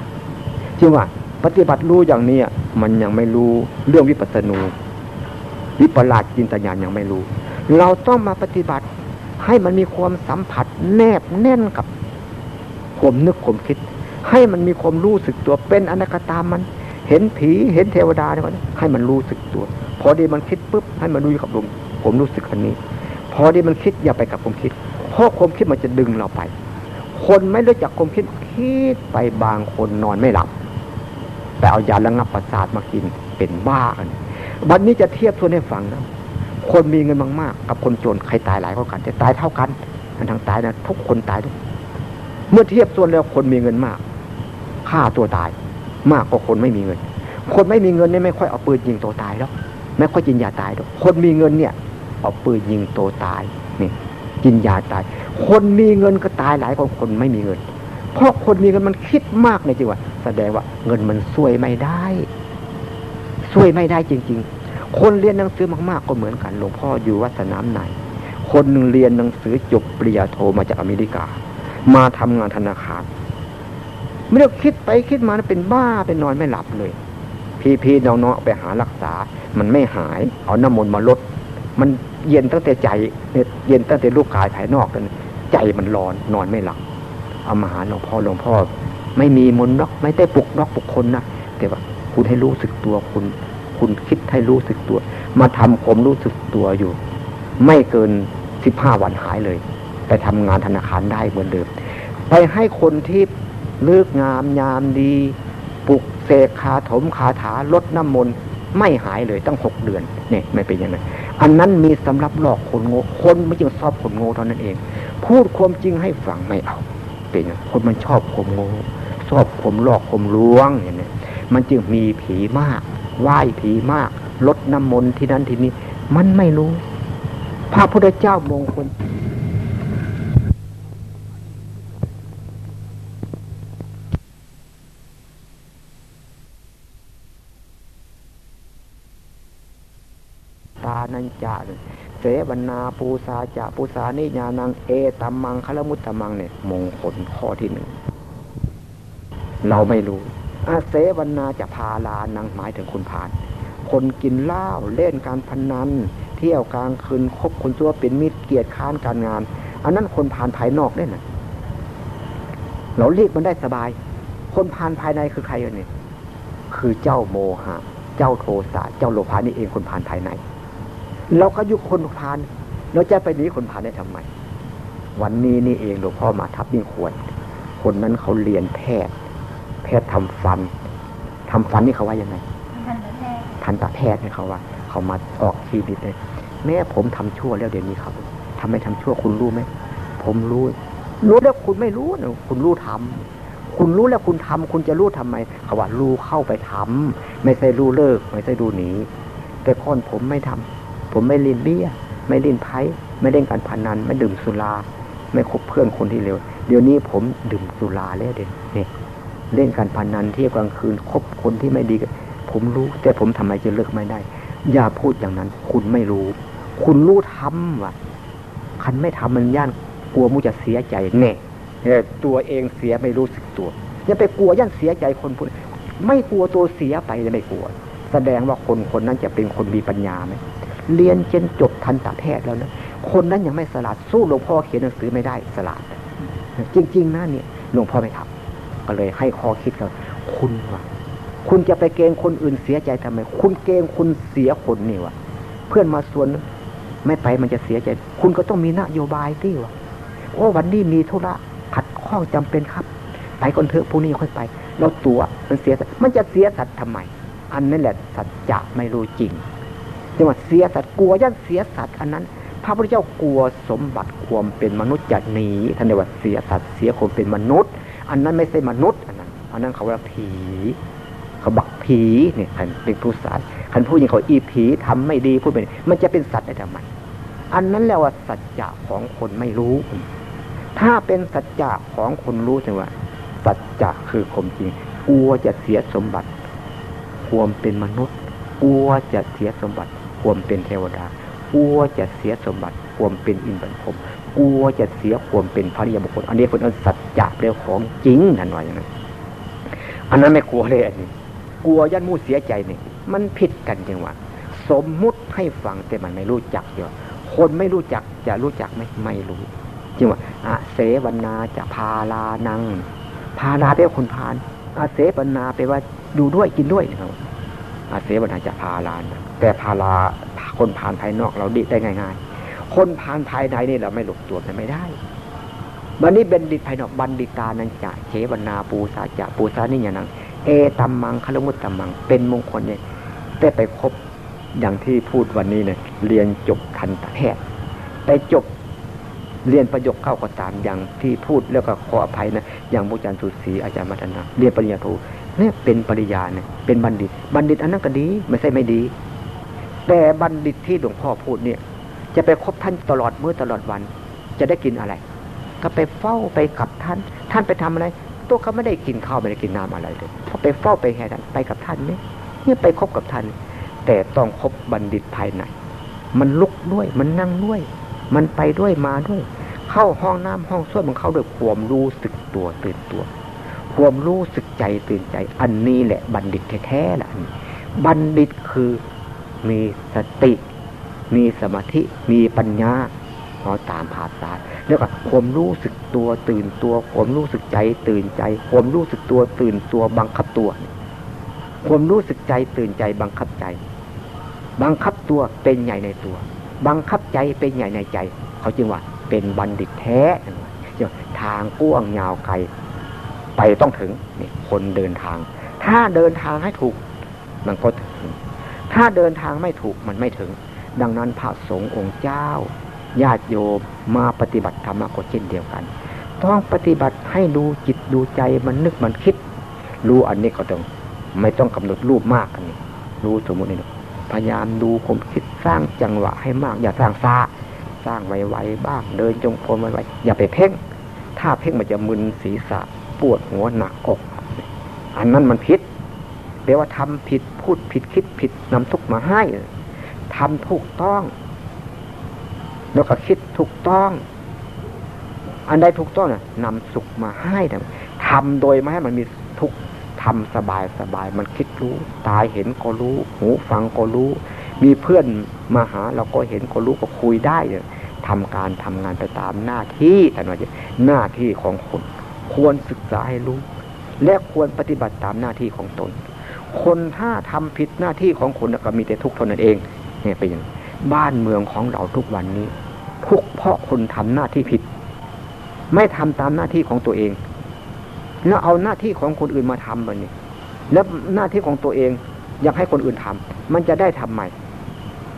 ที่ว่า ปฏิบัติรู้อย่างนี้มันยังไม่รู้เรื่องวิปัสสนูวิปลาสจินตญาณยังไม่รู้ เราต้องมาปฏิบัติให้มันมีความสัมผัสแนบแน่นกับความนึกความคิด ให้มันมีความรู้สึกตัวเป็นอนัตตามัน เห็นผีเห็นเทวดาเนี่ยให้มันรู้สึกตัว พอดีมันคิดปุ๊บให้มันรู้กับลมผมรู้สึกอันนี้ พอดีมันคิดอย่าไปกับความคิดเพราะความคิดมันจะดึงเราไป คนไม่รู้จักความคิดคิดไปบางคนนอนไม่หลับ แต่เอายาระงับประสาทมากินเป็นบ้ากันวันนี้จะเทียบทวนให้ฟังนะคนมีเงินมากๆกับคนจนใครตายหลายกว่ากันแต่ตายเท่ากันมันทางตายนะทุกคนตายทุกเมื่อเทียบส่วนแล้วคนมีเงินมาก ฆ่าตัวตาย มากกว่าคนไม่มีเงิน คนไม่มีเงินเนี่ยไม่ค่อยเอาปืนยิงตัวตายแล้วไม่ค่อยกินยาตายหรอกคนมีเงินเนี่ย เอาปืนยิงตัวตายนี่กินยาตาย คนมีเงินก็ตายหลายกว่าคนไม่มีเงิน เพราะคนมีเงินมันคิดมากในจริงว่าแสดงว่าเงินมันช่วยไม่ได้ช่วยไม่ได้จริง ๆ คนเรียนหนังสือมากๆก็เหมือนกันหลวงพ่ออยู่วัดสนามไหน คนหนึ่งเรียนหนังสือจบปริญญาโทมาจากอเมริกา มาทำงานธนาคาร ไม่ได้คิดไปคิดมาเป็นบ้าเป็นนอนไม่หลับเลย พี่ๆน้องๆไปหารักษา มันไม่หาย เอาน้ำมนต์มาลด มันเย็นตั้งแต่ใจเย็นตั้งแต่ลูกกายภายนอกกันใจมันร้อนนอนไม่หลับเอามาหาหลวงพ่อหลวงพ่อ ไม่มีมนต์นอกไม่ได้ปลุกนอกปลุกคนนะแต่ว่าคุณให้รู้สึกตัวคุณ คุณคิดให้รู้สึกตัว มาทำผมรู้สึกตัวอยู่ ไม่เกินสิบห้าวันหายเลย ไปทำงานธนาคารได้เหมือนเดิม ไปให้คนที่ ลือกงามยามดี ปลุกเสกคาถมคาถาลดน้ำมนต์ไม่หายเลยตั้งหกเดือนเนี่ยไม่เป็นยังไงอันนั้นมีสำหรับหลอกคนโง่คนไม่จึงชอบคนโง่เท่านั้นเอง พูดความจริงให้ฟังไม่เอา เป็นคนมันชอบความโง่ชอบความหลอกความลวงอย่างนี้มันจึงมีผีมากไหว้ผีมากลดน้ำมนต์ที่นั่นที่นี้ มันไม่รู้ พระพุทธเจ้ามงคลานันจาเสวนาปูสาจะปูสานิญานังเอตัมมังคลมุตตมังเนี่ยมงคลข้อที่หนึ่งเราไม่รู้อาเสวนาจะพาลานังหมายถึงคุณพาน คนกินเหล้าเล่นการพนนันเที่ยวกลางคืนคบคนชั่วเป็นมิตรเกียรติค้านการงาน อันนั้นคนผ่านภายนอกได้นะเราเรียกมันได้สบาย คนผ่านภายในคือใครเนี่ยคือเจ้าโมหะ เจ้าโทสะเจ้าโลภานี่เองคนผ่านภายใน เราก็ยุคนผ่านเราจะไปหนีคนผ่านได้ทำไม วันนี้นี่เองหลวงพ่อมาทับยิ่งควร คนนั้นเขาเรียนแพทย์ แพทย์ทำฟันทำฟันนี่เขาว่ายังไงทันตแพทย์ทันตแพทย์ให้เขาว่า เขามาออกคลินิกเลยแม่ผมทำชั่วแล้วเดี๋ยวนี้ครับทำไมทำชั่วคุณรู้ไหมผมรู้ รู้แล้วคุณไม่รู้นะคุณรู้ทำคุณรู้แล้วคุณทำคุณจะรู้ทำไมเขาว่ารู้เข้าไปทำไม่ใช่รู้เลิก ไม่ใช่รู้หนีแต่ก่อนผมไม่ทำ ผมไม่ล่นเบี้ย ไม่ล่นไพ่ไม่เล่นการพนัน ไม่ดื่มสุรา ไม่คบเพื่อนคนที่เร็วเดี๋ยวนี้ผมดื่มสุราแล้วเด็กเนี่ยเล่นการพนันเที่ยวกลางคืนคบคนที่ไม่ดี ผมรู้ แต่ผมทำไมจะเลิกไม่ได้ อย่าพูดอย่างนั้น คุณไม่รู้ คุณรู้ทำว่ะคันไม่ทำมันย่านกลัวมูจะเสียใจแน่เนี่ยตัวเองเสียไม่รู้สึกตัวอย่าไปกลัวย่านเสียใจคนพูดไม่กลัวตัวเสียไปเลยไม่กลัว แสดงว่าคนคนนั้นจะเป็นคนมีปัญญาไหม เรียนจนจบทันตแพทย์แล้วนะคนนั้นยังไม่สลัดสู้หลวงพ่อเขียนหนังสือไม่ได้สลัดจริง ๆนะเนี่ยหลวงพ่อไม่ทำก็เลยให้ข้อคิดกับคุณว่าคุณจะไปเกงคนอื่นเสียใจทำไม คุณเกงคุณเสียคนนี่วะเพื่อนมาสวนไม่ไปมันจะเสียใจ คุณก็ต้องมีนโยบายที่วะโอ้วันนี้มีธุระขัดข้องจำเป็นครับ ไปก่อนเถอะพรุ่งนี้ค่อยไปแล้วตัวมันเสียมันจะเสียสัตว์ทำไม อันนั้นแหละสัจจะไม่รู้จริง จังหวัดเสียสัตว์กลัวยันเสียสัตว์อันนั้น พระพุทธเจ้ากลัวสมบัติความเป็นมนุษย์จะหนีท่านเรียกว่าเสียสัตว์เสียความเป็นมนุษย์ อันนั้นไม่ใช่มนุษย์อันนั้นอันนั้นเขาว่าผีเขาบักผีเนี่ยคันเป็นผู้สารคันผู้หญิงเขาอีผีทำไม่ดีพูดไปมันจะเป็นสัตว์ได้ทำไมอันนั้นแล้วว่าสัจจะของคนไม่รู้ ถ้าเป็นสัจจะของคนรู้ใช่ว่า สัจจะคือความจริงกลัวจะเสียสมบัติ ความเป็นมนุษย์ กลัวจะเสียสมบัติ ความเป็นเทวดากลัวจะเสียสมบัติความเป็นอินทรพรมกลัวจะเสียความเป็นพระริยบุคคล อันนี้คนนั้นสัจจะเรื่องของจริงนั่นว่าอย่างนั้นอันนั้นไม่กลัวเลยอันนี้ กลัวยันมูเสียใจเนี่ยมันผิดกันจังหวะสมมุติให้ฟังแต่มันไม่รู้จักเดียวคนไม่รู้จักจะรู้จักไหมไม่รู้จริงว่าอาเสวนาจะพาลานัง พาลาแปลว่าคนพานอาเสวนาแปลว่าดูด้วยกินด้วยนะครับอาเสวนาจะพาลานัง แต่พาลาคนผ่านภายนอกเราดิได้ง่าย ๆ คนผ่านภายในนี่เราไม่หลบตัวกันไม่ได้วันนี้เป็นดิตภายนอกบันดิตานันจะเชวนาปูสาจะปูสานิยานัง เอตัมมังคลมุตตัมมัง เป็นมงคลเนี่ยได้ไปคบอย่างที่พูดวันนี้เนี่ยเรียนจบทันตแพทย์ไปจบเรียนประโยคเข้าก็ตามอย่างที่พูดแล้วก็ขออภัยนะอย่างบุจารย์สุศรีอาจารย์มัทนาเรียนปริญญาโทเนี่ยเป็นปริญญาเนี่ยเป็นบัณฑิต บัณฑิตอันนั้นก็ดี ไม่ใช่ไม่ดี แต่บัณฑิตที่หลวงพ่อพูดเนี่ย จะไปคบท่านตลอดเมื่อตลอดวัน จะได้กินอะไร ก็ไปเฝ้าไปกับท่าน ท่านไปทำอะไร ตัวเขาไม่ได้กินข้าวไม่ได้กินน้ำอะไรเลยเขาไปเฝ้าไปแห่ท่านไปกับท่านเนี่เนี่ยไปคบกับท่าน แต่ต้องคบบัณฑิตภายในมันลุกด้วย มันนั่งด้วย มันไปด้วยมาด้วย เข้าห้องน้ำห้องส้วมมันเข้าด้วยความรู้สึกตัวตื่นตัวความรู้สึกใจตื่นใจ อันนี้แหละบัณฑิตแท้ๆแหละบัณฑิตคือ มีสติ มีสมาธิ มีปัญญาเราตามภาษาแล้วก็ความรู้สึกตัวตื่นตัวความรู้สึกใจตื่นใจความรู้สึกตัวตื่นตัวบังคับตัวความรู้สึกใจตื่นใจบังคับใจ บังคับตัวเป็นใหญ่ในตัว บังคับใจเป็นใหญ่ในใจ เขาจึงว่า เป็นบัณฑิตแท้ทางกว้งยาวไกลไปต้องถึงนี่คนเดินทาง ถ้าเดินทางให้ถูก มันก็ถึง ถ้าเดินทางไม่ถูกมันไม่ถึง ดังนั้นพระสงฆ์องค์เจ้า ญาติโยมมาปฏิบัติธรรมก็เช่นเดียวกัน ต้องปฏิบัติให้ดูจิตดูใจมันนึกมันคิด รู้อันนี้ก็ต้องไม่ต้องกำหนดรูปมากอันนี้ รู้สมมตินี่พยายามดูผมคิดสร้างจังหวะให้มาก อย่าสร้างซาสร้างไวๆบ้าง เดินจงกรมไวๆอย่าไปเพ่ง ถ้าเพ่งมันจะมึนศีรษะปวดหัวหนักอก อันนั้นมันผิดแปลว่าทำผิด พูดผิดคิดผิดนำทุกมาให้ทำถูกต้อง แล้วก็คิดถูกต้อง อันใดถูกต้องน่ะนำสุขมาให้ทำโดยไม่ให้มันมีทุกทำสบายสบายมันคิดรู้ ตายเห็นก็รู้ หูฟังก็รู้ มีเพื่อนมาหาเราก็เห็นก็รู้ก็คุยได้เนี่ยทำการทำงานไปตามหน้าที่แต่ว่าหน้าที่ของคน ควรศึกษาให้รู้ และควรปฏิบัติตามหน้าที่ของตน คนถ้าทำผิดหน้าที่ของคนก็มีแต่ทุกข์เท่านั้นเองเนี่ยเป็นอย่างบ้านเมืองของเราทุกวันนี้ ทุกเพราะคนทำหน้าที่ผิด ไม่ทำตามหน้าที่ของตัวเอง แล้วเอาหน้าที่ของคนอื่นมาทำมันนี่แล้วหน้าที่ของตัวเองอยากให้คนอื่นทำมันจะได้ทำใหม่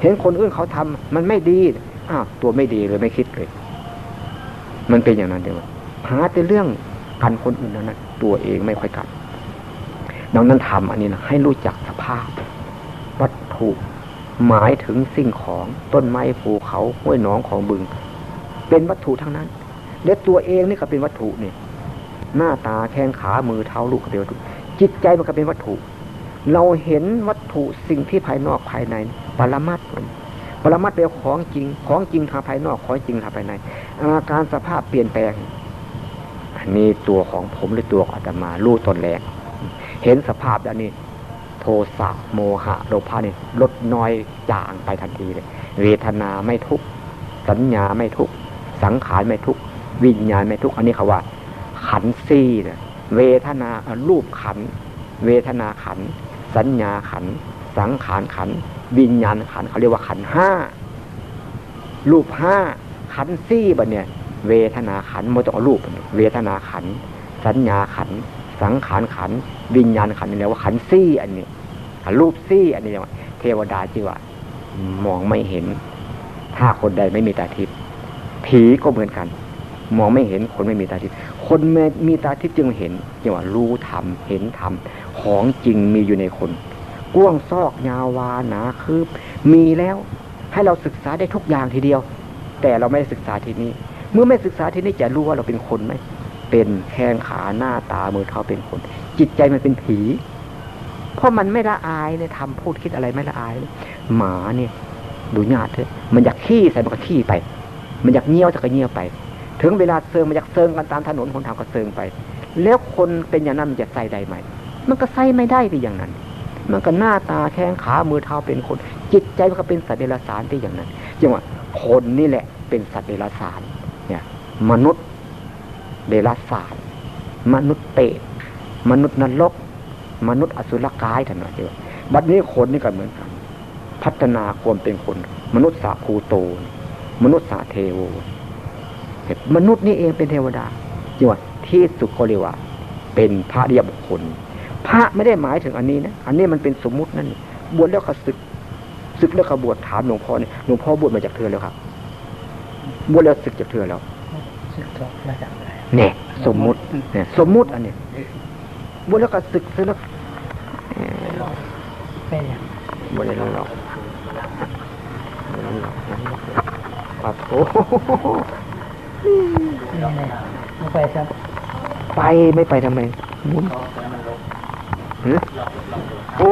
เห็นคนอื่นเขาทำมันไม่ดีอ้าวตัวไม่ดีเลยไม่คิดเลย มันเป็นอย่างนั้นเดียวหาแต่เรื่องกันคนอื่นนั้นตัวเองไม่ค่อยกัน ดังนั้นทำอันนี้นะให้รู้จักสภาพ วัตถุหมายถึงสิ่งของต้นไม้ภูเขาห้วยหนองของบึง เป็นวัตถุทั้งนั้นและตัวเองนี่ก็เป็นวัตถุนี่หน้าตาแข้งขามือเท้าลูกก็เป็นวัตถุ จิตใจมันก็เป็นวัตถุ เราเห็นวัตถุสิ่งที่ภายนอกภายใน ปรมัตถ์ปรมัตเป็นของจริง ของจริงทางภายนอกของจริงทางภายใน อาการสภาพเปลี่ยนแปลงอันี่ตัวของผมหรือตัวอาตมารู้ตนแรง เห็นสภาพแล้วนี่โทสะโมหะโลภะนี่ลดน้อยจางไปทันทีเลย เวทนาไม่ทุกสัญญาไม่ทุกสังขารไม่ทุกวิญญาณไม่ทุกอันนี้เขาว่า ขันซี่เนี่ยเวทนารูปขัน เวทนาขัน สัญญาขัน สังขารขัน วิญญาณขันเขาเรียกว่าขันห้ารูปห้าขันซี่บะเนี่ย เวทนาขันโมตอรูป เวทนาขัน สัญญาขัน สังขารขันวิญญาณขันนี่เรียกว่าขันซี่อันนี้รูปซี่อันนี้เรียกว่าเทวดาจีว่ามองไม่เห็น ถ้าคนใดไม่มีตาทิพย์ผีก็เหมือนกัน มองไม่เห็นคนไม่มีตาทิพย์คนมีตาทิพย์จึงเห็นจีว่ารู้ธรรมเห็นธรรมของจริงมีอยู่ในคนกว้างซอกยาวาหนาคืบมีแล้วให้เราศึกษาได้ทุกอย่างทีเดียว แต่เราไม่ได้ศึกษาทีนี้ เมื่อไม่ศึกษาทีนี้จะรู้ว่าเราเป็นคนไหม เป็นแข้งขาหน้าตามือเท้าเป็นคน จิตใจมันเป็นผี เพราะมันไม่ละอายเนี่ยทำพูดคิดอะไรไม่ละอาย หมาเนี่ย ดูญาติเถอะมันอยากขี้ใส่มันก็ขี้ไป มันอยากเงี้ยวจะก็เงี้ยวไป ถึงเวลาเซิงมันอยากเซิงกันตามถนนคนทางก็เซิงไป แล้วคนเป็นอย่างนั้นมันจะใส่ได้ไหมมันก็ใส่ไม่ได้ไปอย่างนั้น มันก็หน้าตาแข้งขามือเท้าเป็นคน จิตใจมันก็เป็นสัตว์เดรัจฉานไปอย่างนั้นจังว่าคนนี่แหละเป็นสัตว์เดรัจฉานเนี่ย มนุษย์ เดรัจฉานมนุษย์เปรตมนุษย์นรก มนุษย์อสุรกายท่านว่าเจ้าบัดนี้คนนี่ก็เหมือนกัน พัฒนาความเป็นคน มนุษย์สาภูโต มนุษย์สาเทโวมนุษย์นี่เองเป็นเทวดาจังว่าที่สุดเขาเรียกว่า เป็นพระเรียบุคคล พระไม่ได้หมายถึงอันนี้นะอันนี้มันเป็นสมมุตินั่นบวชแล้วเขาศึกศึกแล้วเขบวชถามหลวงพ่อเนี่ยหลวงพ่อบวชมาจากเธอแล้วครับบวชแล้วศึกจากเธอแล้วศึกมาจาก เนี่ยสมมุติเนี่ยสมมุติอันนี้บวชแล้วก็ศึกเสร็จแล้วบวชแล้วหรอกปัดโอ้ไม่ไปครับ ไปไม่ไปทำไมมุนโอ้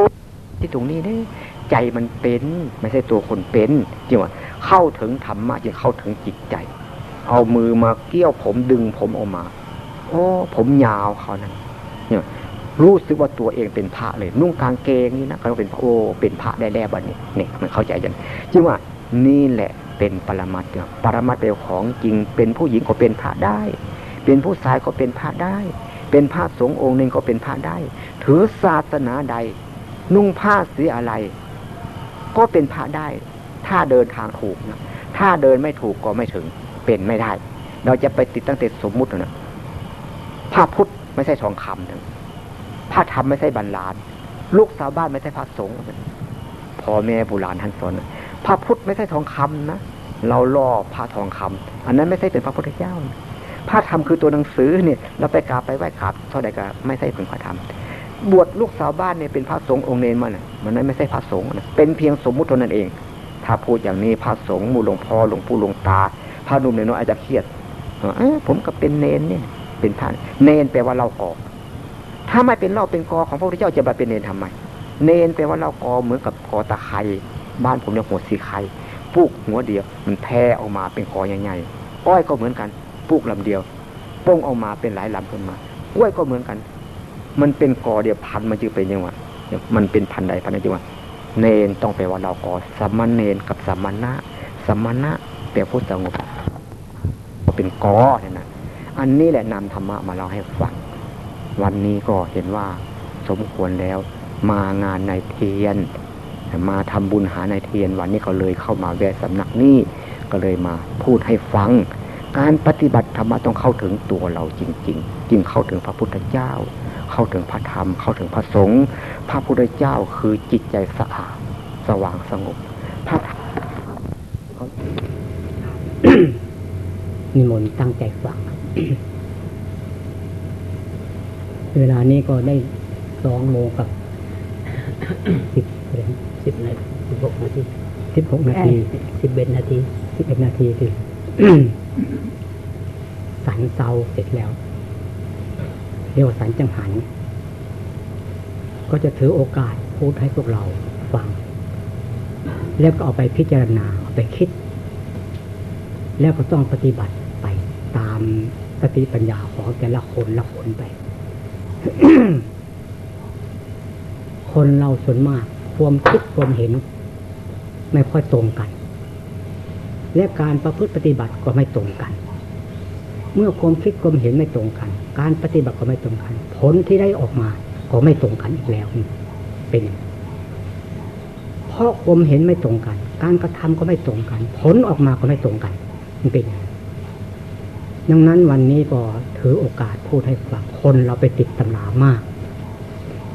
ที่ตรงนี้เนี่ยใจมันเป็น ไม่ใช่ตัวคนเป็นจริงว่าเข้าถึงธรรมะจึงเข้าถึงจิตใจ เอามือมาเกี่ยวผมดึงผมออกมาโอ้ผมยาวเขานั้นเนี่ยรู้สึกว่าตัวเองเป็นพระเลย นุ่งกางเกงนี่นะเขาเป็นโอ้เป็นพระได้แล้บัดนี้เนี่ยมันเข้าใจยังจึงว่านี่แหละเป็นปรมัตถ์ปรมัตถ์เป็นของจริง เป็นผู้หญิงก็เป็นพระได้ เป็นผู้ชายก็เป็นพระได้ เป็นพระสงฆ์องค์หนึ่งก็เป็นพระได้ ถือศาสนาใด นุ่งผ้าสีอะไร ก็เป็นพระได้ ถ้าเดินทางถูกนะถ้าเดินไม่ถูกก็ไม่ถึง เป็นไม่ได้ เราจะไปติดตั้งแต่สมมุตินะพระพุทธไม่ใช่ทองคำนะพระธรรมไม่ใช่บรรลานลูกสาวบ้านไม่ใช่พระสงฆ์พ่อแม่โบราณท่านสอนพระพุทธไม่ใช่ทองคำนะเราล่อพระทองคำอันนั้นไม่ใช่เป็นพระพุทธเจ้าพระธรรมคือตัวหนังสือเนี่ย เราไปกราบไปไหว้กราบเท่าใดก็ไม่ใช่เป็นพระธรรมบวชลูกสาวบ้านเนี่ยเป็นพระสงฆ์องค์เนรมันมันนั้นไม่ใช่พระสงฆ์เป็นเพียงสมมุติเท่านั้นเอง ถ้าพูดอย่างนี้พระสงฆ์มูหลวงพ่อหลวงปู่หลวงตา พระนุ่มเนน้อยอาจจะเครียดผมก็เป็นเนนเนี่ย เป็นพระเนนแปลว่าเรากอถ้าไม่เป็นเราเป็นกอของพระพุทธเจ้าจะมาเป็นเนนทำไม เนนแปลว่าเรากอเหมือนกับกอตะไคร้บ้านผมเรียหัวสีไข่ปลูกหัวเดียว มันแท่ออกมาเป็นกอใหญ่ๆอ้อยก็เหมือนกันปลูกลำเดียวป้งออกมาเป็นหลายลำขึ้นมากล้วยก็เหมือนกัน มันเป็นกอเดียวพันมันจึงเป็นยังไงมันเป็นพันใดพันใดจึงว่าเนนต้องแปลว่าเรากอสัมมาเนนกับสัมมาณะสัมมาณะ แปลพูดสงบเป็นกอเนี่ยนะอันนี้แหละนำธรรมะมาเล่าให้ฟัง วันนี้ก็เห็นว่าสมควรแล้ว มางานในเทียน มาทำบุญหาในเทียน วันนี้ก็เลยเข้ามาแวะสำนักนี้ก็เลยมาพูดให้ฟัง การปฏิบัติธรรมะต้องเข้าถึงตัวเราจริง ๆ จึงเข้าถึงพระพุทธเจ้า เข้าถึงพระธรรม เข้าถึงพระสงฆ์พระพุทธเจ้าคือจิตใจสะอาดสว่างสงบ นิมนต์ตั้งใจฟัง เวลานี้ก็ได้สองโมงกับสิบสิบนาทีสิบหกนาทีสิบหกนาทีสิบเอ็ดนาทีสิบเอ็ดนาทีสิสันเซาเสร็จแล้ว เรียกว่าสันจังหัน ก็จะถือโอกาสพูดให้พวกเราฟัง แล้วก็เอาไปพิจารณาเอาไปคิด แล้วก็ต้องปฏิบัติไปตามสติปัญญาของแต่ละคนละคนไป คนเราส่วนมาก ความคิดความเห็น ไม่ค่อยตรงกัน และการประพฤติปฏิบัติก็ไม่ตรงกัน เมื่อความคิดความเห็นไม่ตรงกัน การปฏิบัติก็ไม่ตรงกัน ผลที่ได้ออกมาก็ไม่ตรงกันอีกแล้วเป็นเพราะความเห็นไม่ตรงกัน การกระทำก็ไม่ตรงกัน ผลออกมาก็ไม่ตรงกัน มันเป็นอย่างนั้น ดังนั้นวันนี้ก็ถือโอกาสพูดให้ฟังคนเราไปติดตำรามาก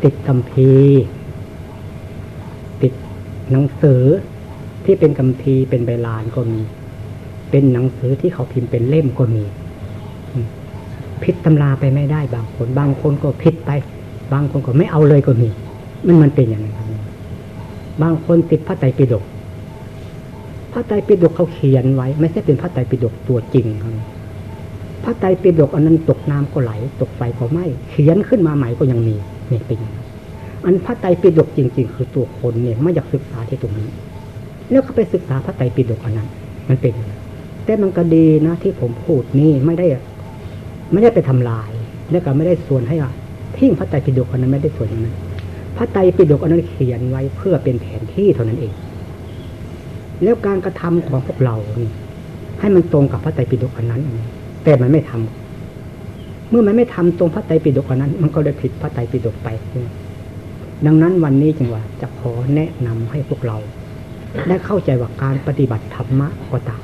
ติดคำพีติดหนังสือที่เป็นคำพีเป็นใบลานก็มี เป็นหนังสือที่เขาพิมพ์เป็นเล่มก็มีอืมผิดตำราไปไม่ได้บางคน บางคนก็ผิดไป บางคนก็ไม่เอาเลยก็มี มันมันเป็นอย่างนั้นครับบางคนติดพระไตรปิฎกพระไตรปิฎกเขาเขียนไว้ ไม่ใช่เป็นพระไตรปิฎกตัวจริงครับ พระไตรปิฎกอันนั้นตกน้ำก็ไหล ตกไฟก็ไหม้เขียนขึ้นมาใหม่ก็ยังมีเนี่ยเป็นอันพระไตรปิฎกจริง ๆ คือตัวคนเนี่ยไม่อยากศึกษาที่ตรงนี้ แล้วเขาไปศึกษาพระไตรปิฎกอันนั้น มันเป็นแต่มันก็ดีนะที่ผมพูดนี่ไม่ได้ ไม่ได้ไปทำลาย แล้วก็ไม่ได้ส่วนให้ว่าทิ้งพระไตรปิฎกอันนั้นไม่ได้ส่วนอย่างนั้นพระไตรปิฎกอันนั้นเขียนไว้เพื่อเป็นแผนที่เท่านั้นเอง แล้วการกระทำของพวกเราให้มันตรงกับพระไตรปิฎกอันนั้น แต่มันไม่ทำเมื่อมันไม่ทำตรงพระไตรปิฎกอันนั้น มันก็เลยผิดพระไตรปิฎกไป ดังนั้นวันนี้จึงว่าจะขอแนะนำให้พวกเรา ได้เข้าใจว่าการปฏิบัติธรรมะก็ตาม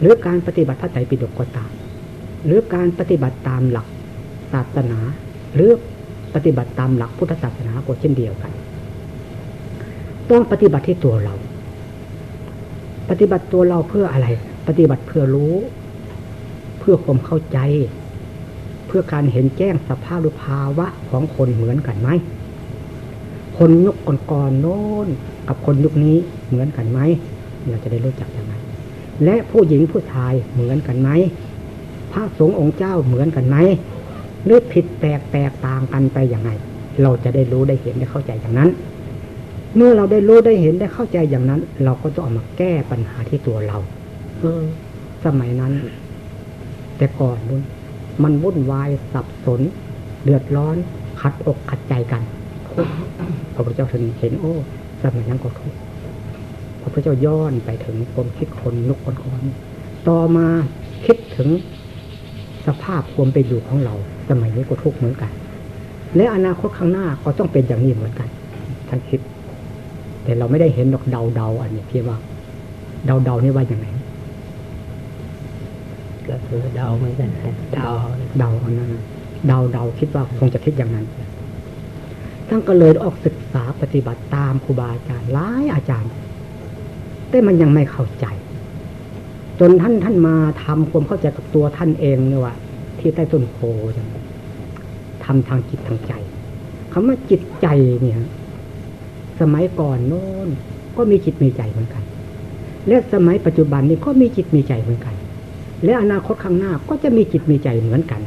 หรือการปฏิบัติพระไตรปิฎกก็ตาม หรือการปฏิบัติตามหลักศาสนา หรือปฏิบัติตามหลักพุทธศาสนาก็เช่นเดียวกัน ต้องปฏิบัติที่ตัวเรา ปฏิบัติตัวเราเพื่ออะไร ปฏิบัติเพื่อรู้ เพื่อความเข้าใจ เพื่อการเห็นแจ้งสภาพหรือภาวะของคนเหมือนกันไหม คนยุคก่อนๆโน้นกับคนยุคนี้เหมือนกันไหม เราจะได้รู้จักยังไงและผู้หญิงผู้ชายเหมือนกันไหม พระสงฆ์องค์เจ้าเหมือนกันไหมหรือผิดแปลกแตกต่างกันไปอย่างไงเราจะได้รู้ได้เห็นได้เข้าใจอย่างนั้น เมื่อเราได้รู้ได้เห็นได้เข้าใจอย่างนั้น เราก็ต้องเอามาแก้ปัญหาที่ตัวเรา เออ สมัยนั้น แต่ก่อนนู้นมันวุ่นวายสับสน เดือดร้อนขัดอกขัดใจกันทุกพระพุทธเจ้าถึงเห็นโอ้สมัยนั้นก็ทุกข์พระพุทธเจ้าย้อนไปถึงความคิดคนนุกคนก่อนต่อมาคิดถึงสภาพความเป็นอยู่ของเรา สมัยนี้ก็ทุกข์เหมือนกัน และอนาคตข้างหน้าก็ต้องเป็นอย่างนี้เหมือนกันท่านคิด แต่เราไม่ได้เห็นดอกเดาเดาอันนี้เพียงว่า เดาเดานี่ว่าอย่างไร คือเดาเหมือนกันนะเดาเดาอันะเดาเดาคิดว่าคงจะคิดอย่างนั้นท่านก็เลยออกศึกษาปฏิบัติตามครูบาอาจารย์หลายอาจารย์ แต่มันยังไม่เข้าใจ จนท่านท่านมาทำความเข้าใจกับตัวท่านเองเนี่ยว่าที่ใต้ต้นโพอย่างนั้นทำทางจิตทางใจคำว่าจิตใจเนี่ย สมัยก่อนโน้นก็มีจิตมีใจเหมือนกัน และสมัยปัจจุบันนี้ก็มีจิตมีใจเหมือนกัน และอนาคตข้างหน้าก็จะมีจิตมีใจเหมือนกัน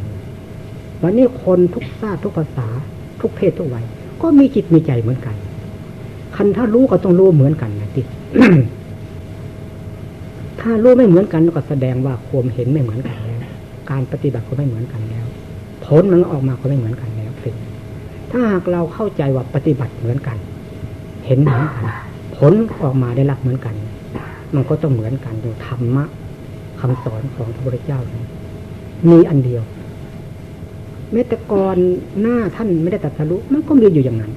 วันนี้คนทุกชาติทุกภาษา ทุกเพศทุกวัยก็มีจิตมีใจเหมือนกันคันถ้ารู้ก็ต้องรู้เหมือนกันนะติถ้ารู้ไม่เหมือนกันก็แสดงว่าความเห็นไม่เหมือนกันแล้ว การปฏิบัติก็ไม่เหมือนกันแล้วผลมันออกมาก็ไม่เหมือนกันแล้วสิถ้าหากเราเข้าใจว่าปฏิบัติเหมือนกัน เห็นเหมือนกัน ผลออกมาได้รับเหมือนกัน มันก็ต้องเหมือนกันอย่ธรรมะ คำสอนของพระพุทธเจ้านี่ยมีอันเดียวแม้แต่ก่อนหน้าท่านไม่ได้ตรัสรู้มันก็มีอยู่อย่างนั้น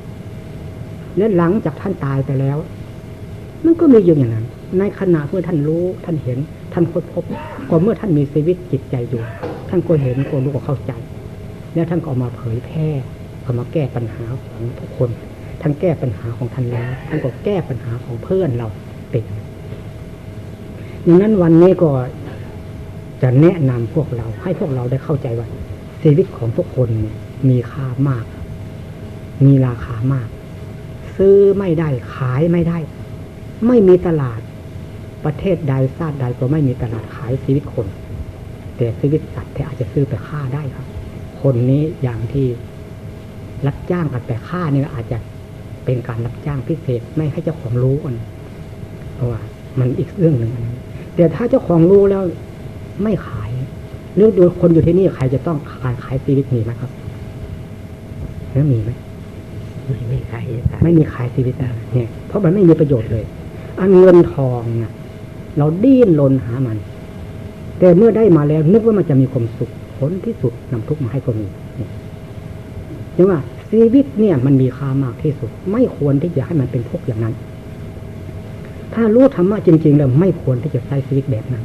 และหลังจากท่านตายไปแล้ว มันก็มีอยู่อย่างนั้น ในขณะเมื่อท่านรู้ท่านเห็น ท่านค้นพบก็เมื่อท่านมีชีวิตจิตใจอยู่ ท่านก็เห็นก็รู้ก็เข้าใจ แล้วท่านก็เอามาเผยแพร่เอามาแก้ปัญหาของทุกคนท่านแก้ปัญหาของท่านแล้วท่านก็แก้ปัญหาของเพื่อนเราเป็นดังนั้นวันนี้ก็ จะแนะนำพวกเราให้พวกเราได้เข้าใจว่าชีวิตของทุกคนเนี่ยมีค่ามาก มีราคามาก ซื้อไม่ได้ขายไม่ได้ ไม่มีตลาด ประเทศใดชาติใดก็ไม่มีตลาดขายชีวิตคน แต่ชีวิตสัตว์ที่อาจจะซื้อไปฆ่าได้ครับ คนนี้อย่างที่รับจ้างกันไปฆ่านี่อาจจะเป็นการรับจ้างพิเศษไม่ให้เจ้าของรู้กันเพราะว่า มันอีกเรื่องหนึ่งนนั้นแต่ถ้าเจ้าของรู้แล้ว ไม่ขายหรือโดยคนอยู่ที่นี่ใครจะต้องขายขายชีวิตมีไหมครับแล้วมีไหมไม่ไม่ใครจะไม่มีขายชีวิตนะเนี่ยเพราะมันไม่มีประโยชน์เลย อันเงินทองน่ะเราดิ้นรนหามัน แต่เมื่อได้มาแล้วนึกว่ามันจะมีความสุขผลที่สุดนำทุกข์มาให้ก็มีนี่ใช่ไหมชีวิตเนี่ย มันมีค่ามากที่สุด ไม่ควรที่จะให้มันเป็นทุกข์อย่างนั้น ถ้ารู้ธรรมะจริง ๆ แล้วไม่ควรที่จะใช้ชีวิตแบบนั้น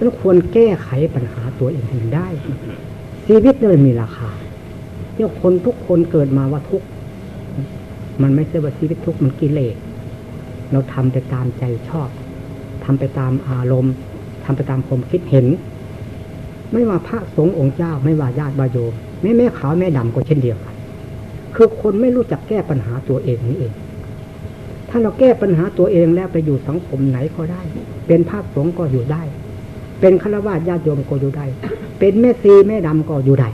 แล้วควรแก้ไขปัญหาตัวเองให้ได้ ชีวิตนี่มันมีราคาเนี่ยคนทุกคนเกิดมาว่าทุกมันไม่ใช่ว่าชีวิตทุกมันกิเลสเราทำไปตามใจชอบทำไปตามอารมณ์ทำไปตามความคิดเห็น ไม่ว่าพระสงฆ์องค์เจ้า ไม่ว่าญาติบาโยมแม่แม่ขาวแม่ดำก็เช่นเดียวกันคือคนไม่รู้จักแก้ปัญหาตัวเองนี่เอง ถ้าเราแก้ปัญหาตัวเองแล้วไปอยู่สังคมไหนก็ได้ เป็นพระสงฆ์ก็อยู่ได้ เป็นฆราวาสญาติโยมก็อยู่ได้ เป็นแม่ซีแม่ดำก็อยู่ได้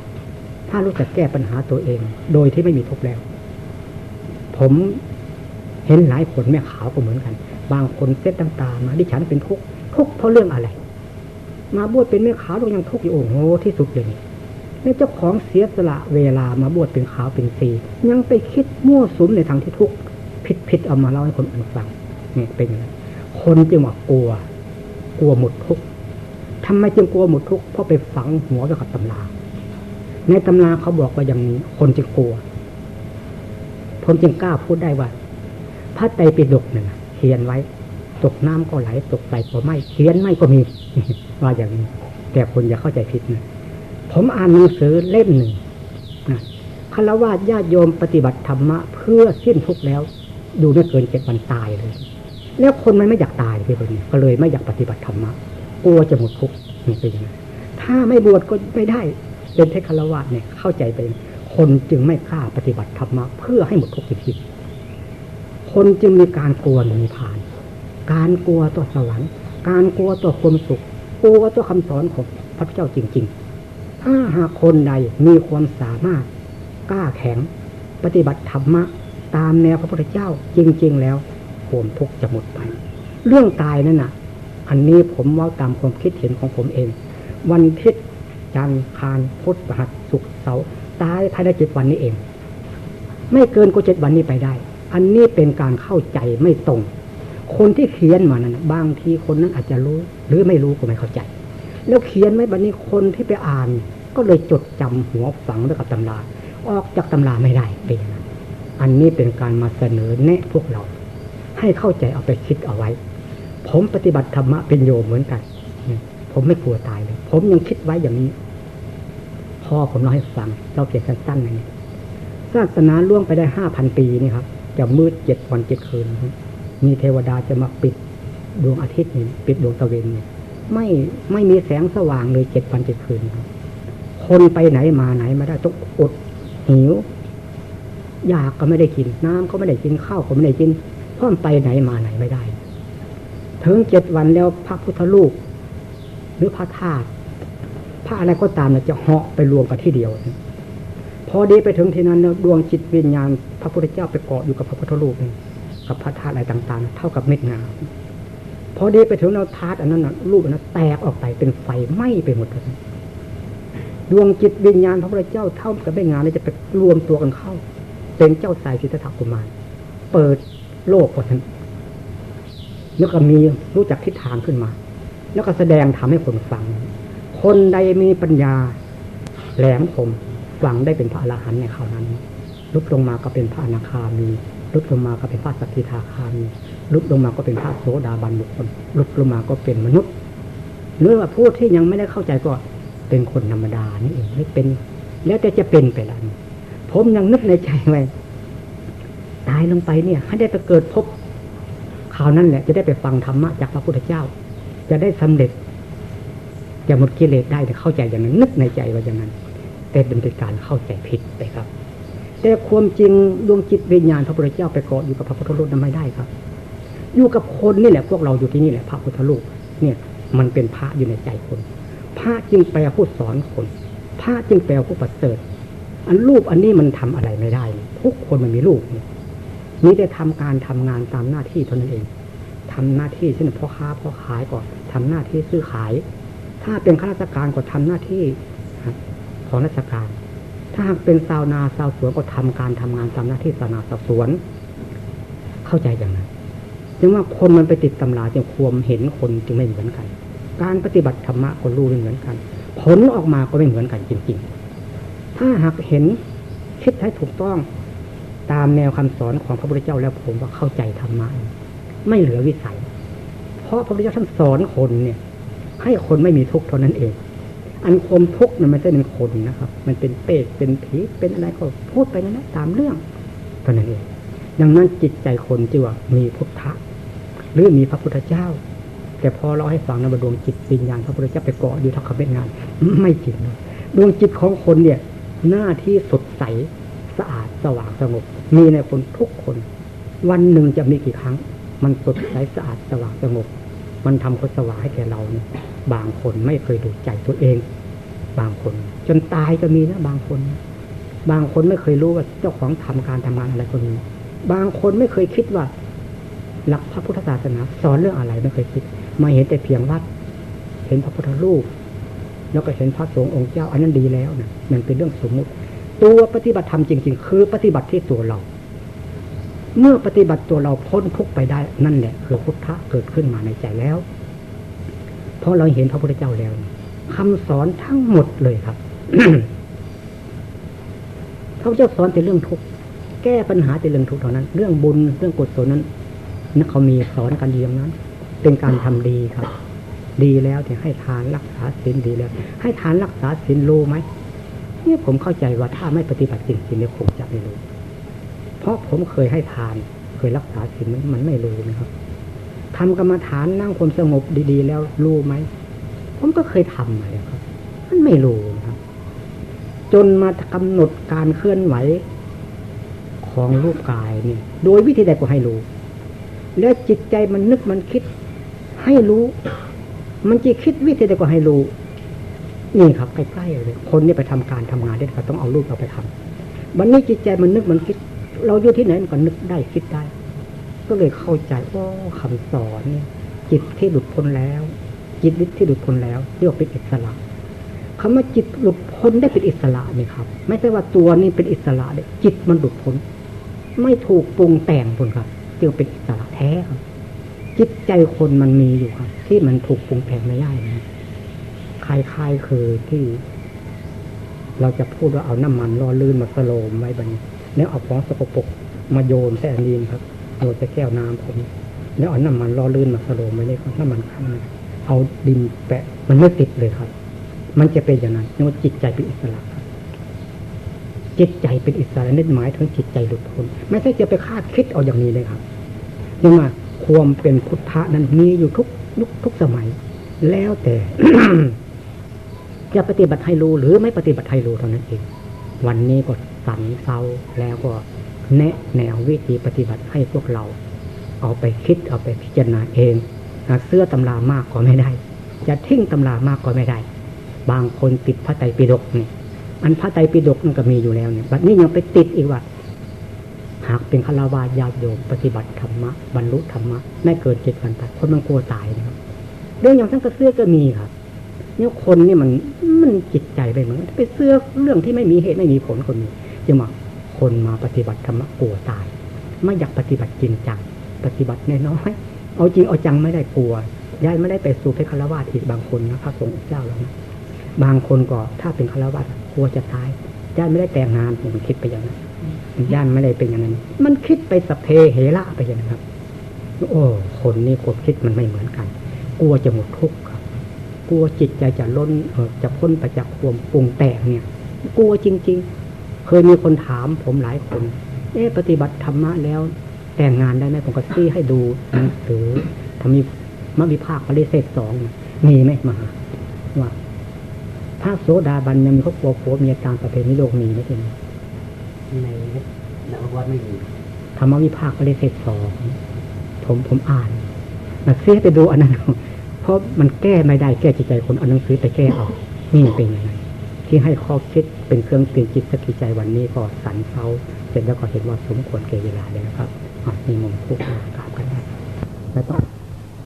ถ้ารู้จักแก้ปัญหาตัวเอง โดยที่ไม่มีทุกข์แล้ว ผมเห็นหลายคนแม่ขาวก็เหมือนกัน บางคนเส้นน้ำตามาดิฉันเป็นทุกข์ทุกข์เพราะเรื่องอะไร มาบวชเป็นแม่ขาวเรายังทุกข์อยู่โอ้โหที่สุดเลยนี่แล้วเจ้าของเสียสละเวลามาบวชเป็นขาวเป็นสียังไปคิดมั่วสุมในทางที่ทุกข์ผิดผิดเอามาเล่าให้คนอื่นฟังเนี่ยเป็นอย่างนั้นคนจึงว่ากลัว กลัวหมดทุกข์ ทำไมจึงกลัวหมดทุกข์เพราะไปฝังหัวไว้กับตำรา ในตำราเขาบอกว่าอย่างนี้ คนจึงกลัวผมจึงกล้าพูดได้ว่าพระไตรปิฎกเนี่ยเขียนไว้ ตกน้ำก็ไหล ตกไฟก็ไหมเขียนไม่ก็มีว่าอย่างนี้ แต่คนอย่าเข้าใจผิดนะผมอ่านหนังสือเล่มหนึ่งนะคารวะญาติโยมปฏิบัติธรรมะเพื่อสิ้นทุกข์แล้ว ดูไม่เกินเจ็ดวันตายเลย แล้วคนมันไม่อยากตายที่คนนี้ก็เลยไม่อยากปฏิบัติธรรมะ กลัวจะหมดทุกข์นี่เป็นอย่างนั้นถ้าไม่บวชก็ไม่ได้เป็นเทคารวะเนี่ยเข้าใจไปคนจึงไม่กล้าปฏิบัติธรรมะเพื่อให้หมดทุกข์จริงๆคนจึงมีการกลัวนิพพาน การกลัวต่อสวรรค์ การกลัวต่อความสุข กลัวต่อคำสอนของพระพุทธเจ้าจริง ๆ ถ้าหากคนใดมีความสามารถกล้าแข็ง ปฏิบัติธรรมะตามแนวพระพุทธเจ้าจริง ๆ แล้วความทุกข์จะหมดไป เรื่องตายนั่นน่ะ อันนี้ผมว่าตามความคิดเห็นของผมเอง วันทิศจันทร์คารพุธพฤหัสศุกร์เสาร์ตายภายในเจ็ดวันนี้เอง ไม่เกินก็เจ็ดวันนี้ไปได้ อันนี้เป็นการเข้าใจไม่ตรง คนที่เขียนมานั้นบางทีคนนั้นอาจจะรู้ หรือไม่รู้ก็ไม่เข้าใจ แล้วเขียนไว้บัดนี้คนที่ไปอ่าน ก็เลยจดจำหัวฝังไว้กับตำราออกจากตำราไม่ได้เป็นองนั้นอันนี้เป็นการมาเสนอแนะพวกเรา ให้เข้าใจเอาไปคิดเอาไว้ ผมปฏิบัติธรรมะเป็นโยมเหมือนกัน ผมไม่กลัวตายเลย ผมยังคิดไว้อย่างนี้ พ่อผมเล่าให้ฟังเราเขียนสั้นๆนะศาสนาล่วงไปได้ห้าพันปีนี่ครับจะมืดเจ็ดวันเจ็ดคืน มีเทวดาจะมาปิดดวงอาทิตย์นี่ปิดดวงตะเวนนี่ไม่ไม่มีแสงสว่างเลยเจ็ดวันเจ็ดคืนครับคนไปไหนมาไหนไม่ได้ต้องอดหิวอยากก็ไม่ได้กินน้ำก็ไม่ได้กินข้าวก็ไม่ได้กินเพราะมันไปไหนมาไหนไม่ได้ ถึงเจ็ดวันแล้วพระพุทธรูปหรือพระธาตุพระอะไรก็ตามนะจะเหาะไปรวมกันที่เดียว พอดีไปถึงที่นั้นดวงจิตวิญญาณ พระพุทธเจ้าไปเกาะอยู่กับพระพุทธรูปกับพระธาตุอะไรต่าง ๆ เท่ากับเม็ดงาพอดีไปถึงเราทาดอันนั้นรูปอันนั้นแตกออกไปเป็นไฟไหม้ไปหมดเลยดวงจิตวิญญาณพระพุทธเจ้าเท่ากับไม่งานเลยจะไปรวมตัวกันเข้า เป็นเจ้าสายสิทธัตถกุมาร เปิดโลกพอท่าน แล้วก็มีรู้จักทิศทางขึ้นมา แล้วก็แสดงทำให้คนฟัง คนใดมีปัญญา แหลมคมฟังได้เป็นพระอรหันต์ในคราวนั้นลุกลงมาก็เป็นพระอนาคามีลุกลงมาก็เป็นพระสกิทาคามีลุกลงมาก็เป็นพระโสดาบันบุคคลลุกลงมาก็เป็นมนุษย์หรือว่าผู้ที่ยังไม่ได้เข้าใจก็เป็นคนธรรมดานี่เองไม่เป็น แล้วแต่จะเป็นไปแล้วผมยังนึกในใจไว้ตายลงไปเนี่ย ให้ได้ไปเกิดพบ ข่าวนั้นแหละจะได้ไปฟังธรรมะจากพระพุทธเจ้า จะได้สำเร็จจะหมดกิเลสได้แต่เข้าใจอย่างนั้นนึกในใจว่าอย่างนั้น แต่เป็นการเข้าใจผิดไปครับ แต่ความจริงดวงจิตวิญญาณพระพุทธเจ้าไปเกาะอยู่กับพระพุทธรูปนั้นไม่ได้ครับ อยู่กับคนนี่แหละพวกเราอยู่ที่นี่แหละพระพุทธรูปเนี่ยมันเป็นพระอยู่ในใจคน พระจึงแปลผู้สอนคน พระจึงแปลผู้ประเสริฐ อันรูปอันนี้มันทำอะไรไม่ได้ ทุกคนมันมีรูปนี่ นี่ได้ทำการทำงานตามหน้าที่เท่านั้นเองทำหน้าที่เช่นพ่อค้าพ่อขายก่อนทำหน้าที่ซื้อขาย ถ้าเป็นข้าราชการก็ทำหน้าที่ของราชการ ถ้าหากเป็นชาวนาชาวสวนก็ทำการทำงานตามหน้าที่ชาวนาชาวสวน เข้าใจอย่างนั้นจึงว่าคนมันไปติดตำราจึงความเห็นคนจึงไม่เหมือนกัน การปฏิบัติธรรมะคนรู้ไม่เหมือนกัน ผลออกมาก็ไม่เหมือนกันจริง ๆ ถ้าหากเห็นคิดให้ถูกต้อง ตามแนวคำสอนของพระพุทธเจ้าแล้วผมว่าเข้าใจธรรมะไม่เหลือวิสัย เพราะพระพุทธเจ้าท่านสอนคนเนี่ย ให้คนไม่มีทุกข์เท่านั้นเอง อันคมทุกข์นั้นไม่ใช่เป็นคนนะครับ มันเป็นเปรตเป็นผีเป็นอะไรก็พูดไปนั่นนะตามเรื่องเท่านั้นเอง ดังนั้นจิตใจคนจึงว่ามีพุทธะหรือมีพระพุทธเจ้า แต่พอเราให้ฟังในะดวงจิตวิญญาณพระพุทธเจ้าไปเกาะอยู่ทักขเบ็ดงาน ไม่จริงดวงจิตของคนเนี่ย หน้าที่สดใสสะอาดสว่างสงบ มีในคนทุกคน วันหนึ่งจะมีกี่ครั้ง มันสดใสสะอาดสว่างสงบ มันทำคนสว่างให้แก่เราเนี่ยบางคนไม่เคยดูใจตัวเอง บางคน จนตายก็มีนะบางคน บางคนไม่เคยรู้ว่าเจ้าของทำการทำงานอะไรคนนี้บางคนไม่เคยคิดว่า หลักพระพุทธศาสนาสอนเรื่องอะไรไม่เคยคิด มาเห็นแต่เพียงวัด เห็นพระพุทธรูปแล้วก็เห็นพระสงฆ์องค์เจ้า อันนั้นดีแล้วนะมันเป็นเรื่องสมมุติ ตัวปฏิบัติธรรมจริง ๆ คือปฏิบัติที่ตัวเรา เมื่อปฏิบัติตัวเราพ้นทุกไปได้นั่นแหละคือพุทธะเกิดขึ้นมาในใจแล้ว เพราะเราเห็นพระพุทธเจ้าแล้วคำสอนทั้งหมดเลยครับพระเจ้าสอนแต่เรื่องทุกข์แก้ปัญหาแต่เรื่องทุกข์เท่านั้น เรื่องบุญเรื่องกุศลนั้นนั่นเขามีสอนกันดีอย่างนั้น เป็นการทำดีครับ ดีแล้วที่ให้ทานรักษาศีลดีแล้ว ให้ทานรักษาศีลรู้ไหม นี่ผมเข้าใจว่าถ้าไม่ปฏิบัติจริงๆเนี่ยคงจะไม่รู้ เพราะผมเคยให้ทาน เคยรักษาศีลมันมันไม่รู้นะครับทำกรรมฐานนั่งความสงบดีๆ แล้วรู้ไหม ผมก็เคยทำมาแล้วครับ มันไม่รู้นะครับ จนมากำหนดการเคลื่อนไหวของรูปกายเนี่ยโดยวิธีใดก็ให้รู้ แล้วจิตใจมันนึกมันคิดให้รู้ มันจะคิดวิธีใดก็ให้รู้ นี่ครับใกล้ๆเลยคนนี่ไปทำการทำงานได้เขาต้องเอารูปเราไปทำวันนี้จิตใจมันนึกมันคิด เราอยู่ที่ไหนมันก็นึกได้คิดได้ ก็เลยเข้าใจว่าคำสอนเนี่ยจิตที่หลุดพ้นแล้ว จิตที่หลุดพ้นแล้วเรียกเป็นอิสระคำว่าจิตหลุดพ้นได้เป็นอิสระไหมครับ ไม่ใช่ว่าตัวนี้เป็นอิสระเลยจิตมันหลุดพ้น ไม่ถูกปรุงแต่งคนครับจึงเป็นอิสระแท้ครับจิตใจคนมันมีอยู่ครับ ที่มันถูกปรุงแต่งไม่ได้นะ คล้ายๆคือที่เราจะพูดว่าเอาน้ำมันรอลื่นมาสโลมไว้บันนี้ แล้วเอาของสกปรกมาโยนใส่อันนี้ครับโยนใส่แก้วน้ำผมแล้วเอาน้ำมันรอลื่นมาสโลมไว้นี่ครับน้ำมันข้างเอาดินแปะมันไม่ติดเลยครับ มันจะเป็นอย่างนั้นนี่ว่าจิตใจเป็นอิสระจิตใจเป็นอิสระนั่นหมายถึงจิตใจหลุดพ้นไม่ใช่จะไปคาดคิดเอาอย่างนี้เลยครับนี่มาความเป็นพุทธะนั้นมีอยู่ทุกยุคทุกสมัย แล้วแต่ จะปฏิบัติให้รู้หรือไม่ปฏิบัติให้รู้เท่านั้นเอง วันนี้ก็สันเซาแล้วก็แนะแนววิธีปฏิบัติให้พวกเรา เอาไปคิดเอาไปพิจารณาเองเสื้อตำรามากก็ไม่ได้ จะทิ้งตำรามากก็ไม่ได้ บางคนติดพระไตรปิฎกเนี่ยอันพระไตรปิฎกนั่นก็มีอยู่แล้วเนี่ยบัดนี้ยังไปติดอีกว่าหากเป็นฆราวาสญาติโยมปฏิบัติธรรมะบรรลุธรรมะไม่เกินเจ็ดวันตัดคนมันกลัวตายนะครับเรื่องอย่างทั้งกระเสื้อก็มีครับ นี่ยคนนี่มันมันจิตใจไปเหมือนกันไปเสื้อเรื่องที่ไม่มีเหตุไม่มีผลคนนี้จึงว่าคนมาปฏิบัติธรรมกลัวตาย ไม่อยากปฏิบัติจริงจัง ปฏิบัติน้อยเอาจริงเอาจังไม่ได้กลัวย้ายไม่ได้ไปสู่เพศฆราวาสอีกบางคนนะพระสงฆ์เจ้าแล้วนะบางคนก็ถ้าเป็นฆรวาสกลัวจะตายย้ายไม่ได้แต่งงานผมคิดไปอย่างนั้นย้ายไม่ได้เป็นอย่างนั้น มันคิดไปสพเพเหระไปอย่างนั้นครับ โอ้ คนนี่ความคิดมันไม่เหมือนกัน กลัวจะหมดทุกข์ กลัวจิตใจจะล้นเออจะพ้นไปจากความปรุงแต่งเนี่ย กลัวจริง ๆ เคยมีคนถามผมหลายคน เอ๊ะปฏิบัติธรรมะแล้ว แต่งงานได้ไหมผมก็ซี่ให้ดูหนังสือทำมีมรรควิภาคปริเศษสองเนี่ยมีไหมมาว่าพระโสดาบันยังมีครอบครัวผัวเมียตามประเพณีโลกมีไหมทีนี้ในเราว่าไม่มีธรรมวิภาคปริเศษสองผมผมอ่านหนังสือไปดูอันนั้น เพราะมันแก้ไม่ได้แก้จิตใจคนเอาหนังสือแต่แก้ออกนี่เป็นยังไงที่ให้ข้อคิดเป็นเครื่องเตือนจิตสกิจใจวันนี้ก็สันเขาเสร็จแล้วก็เห็นว่าสมควรเก่เวลาแล้วครับอ่มีมงคุกมากราบกันนะแล้วต้อง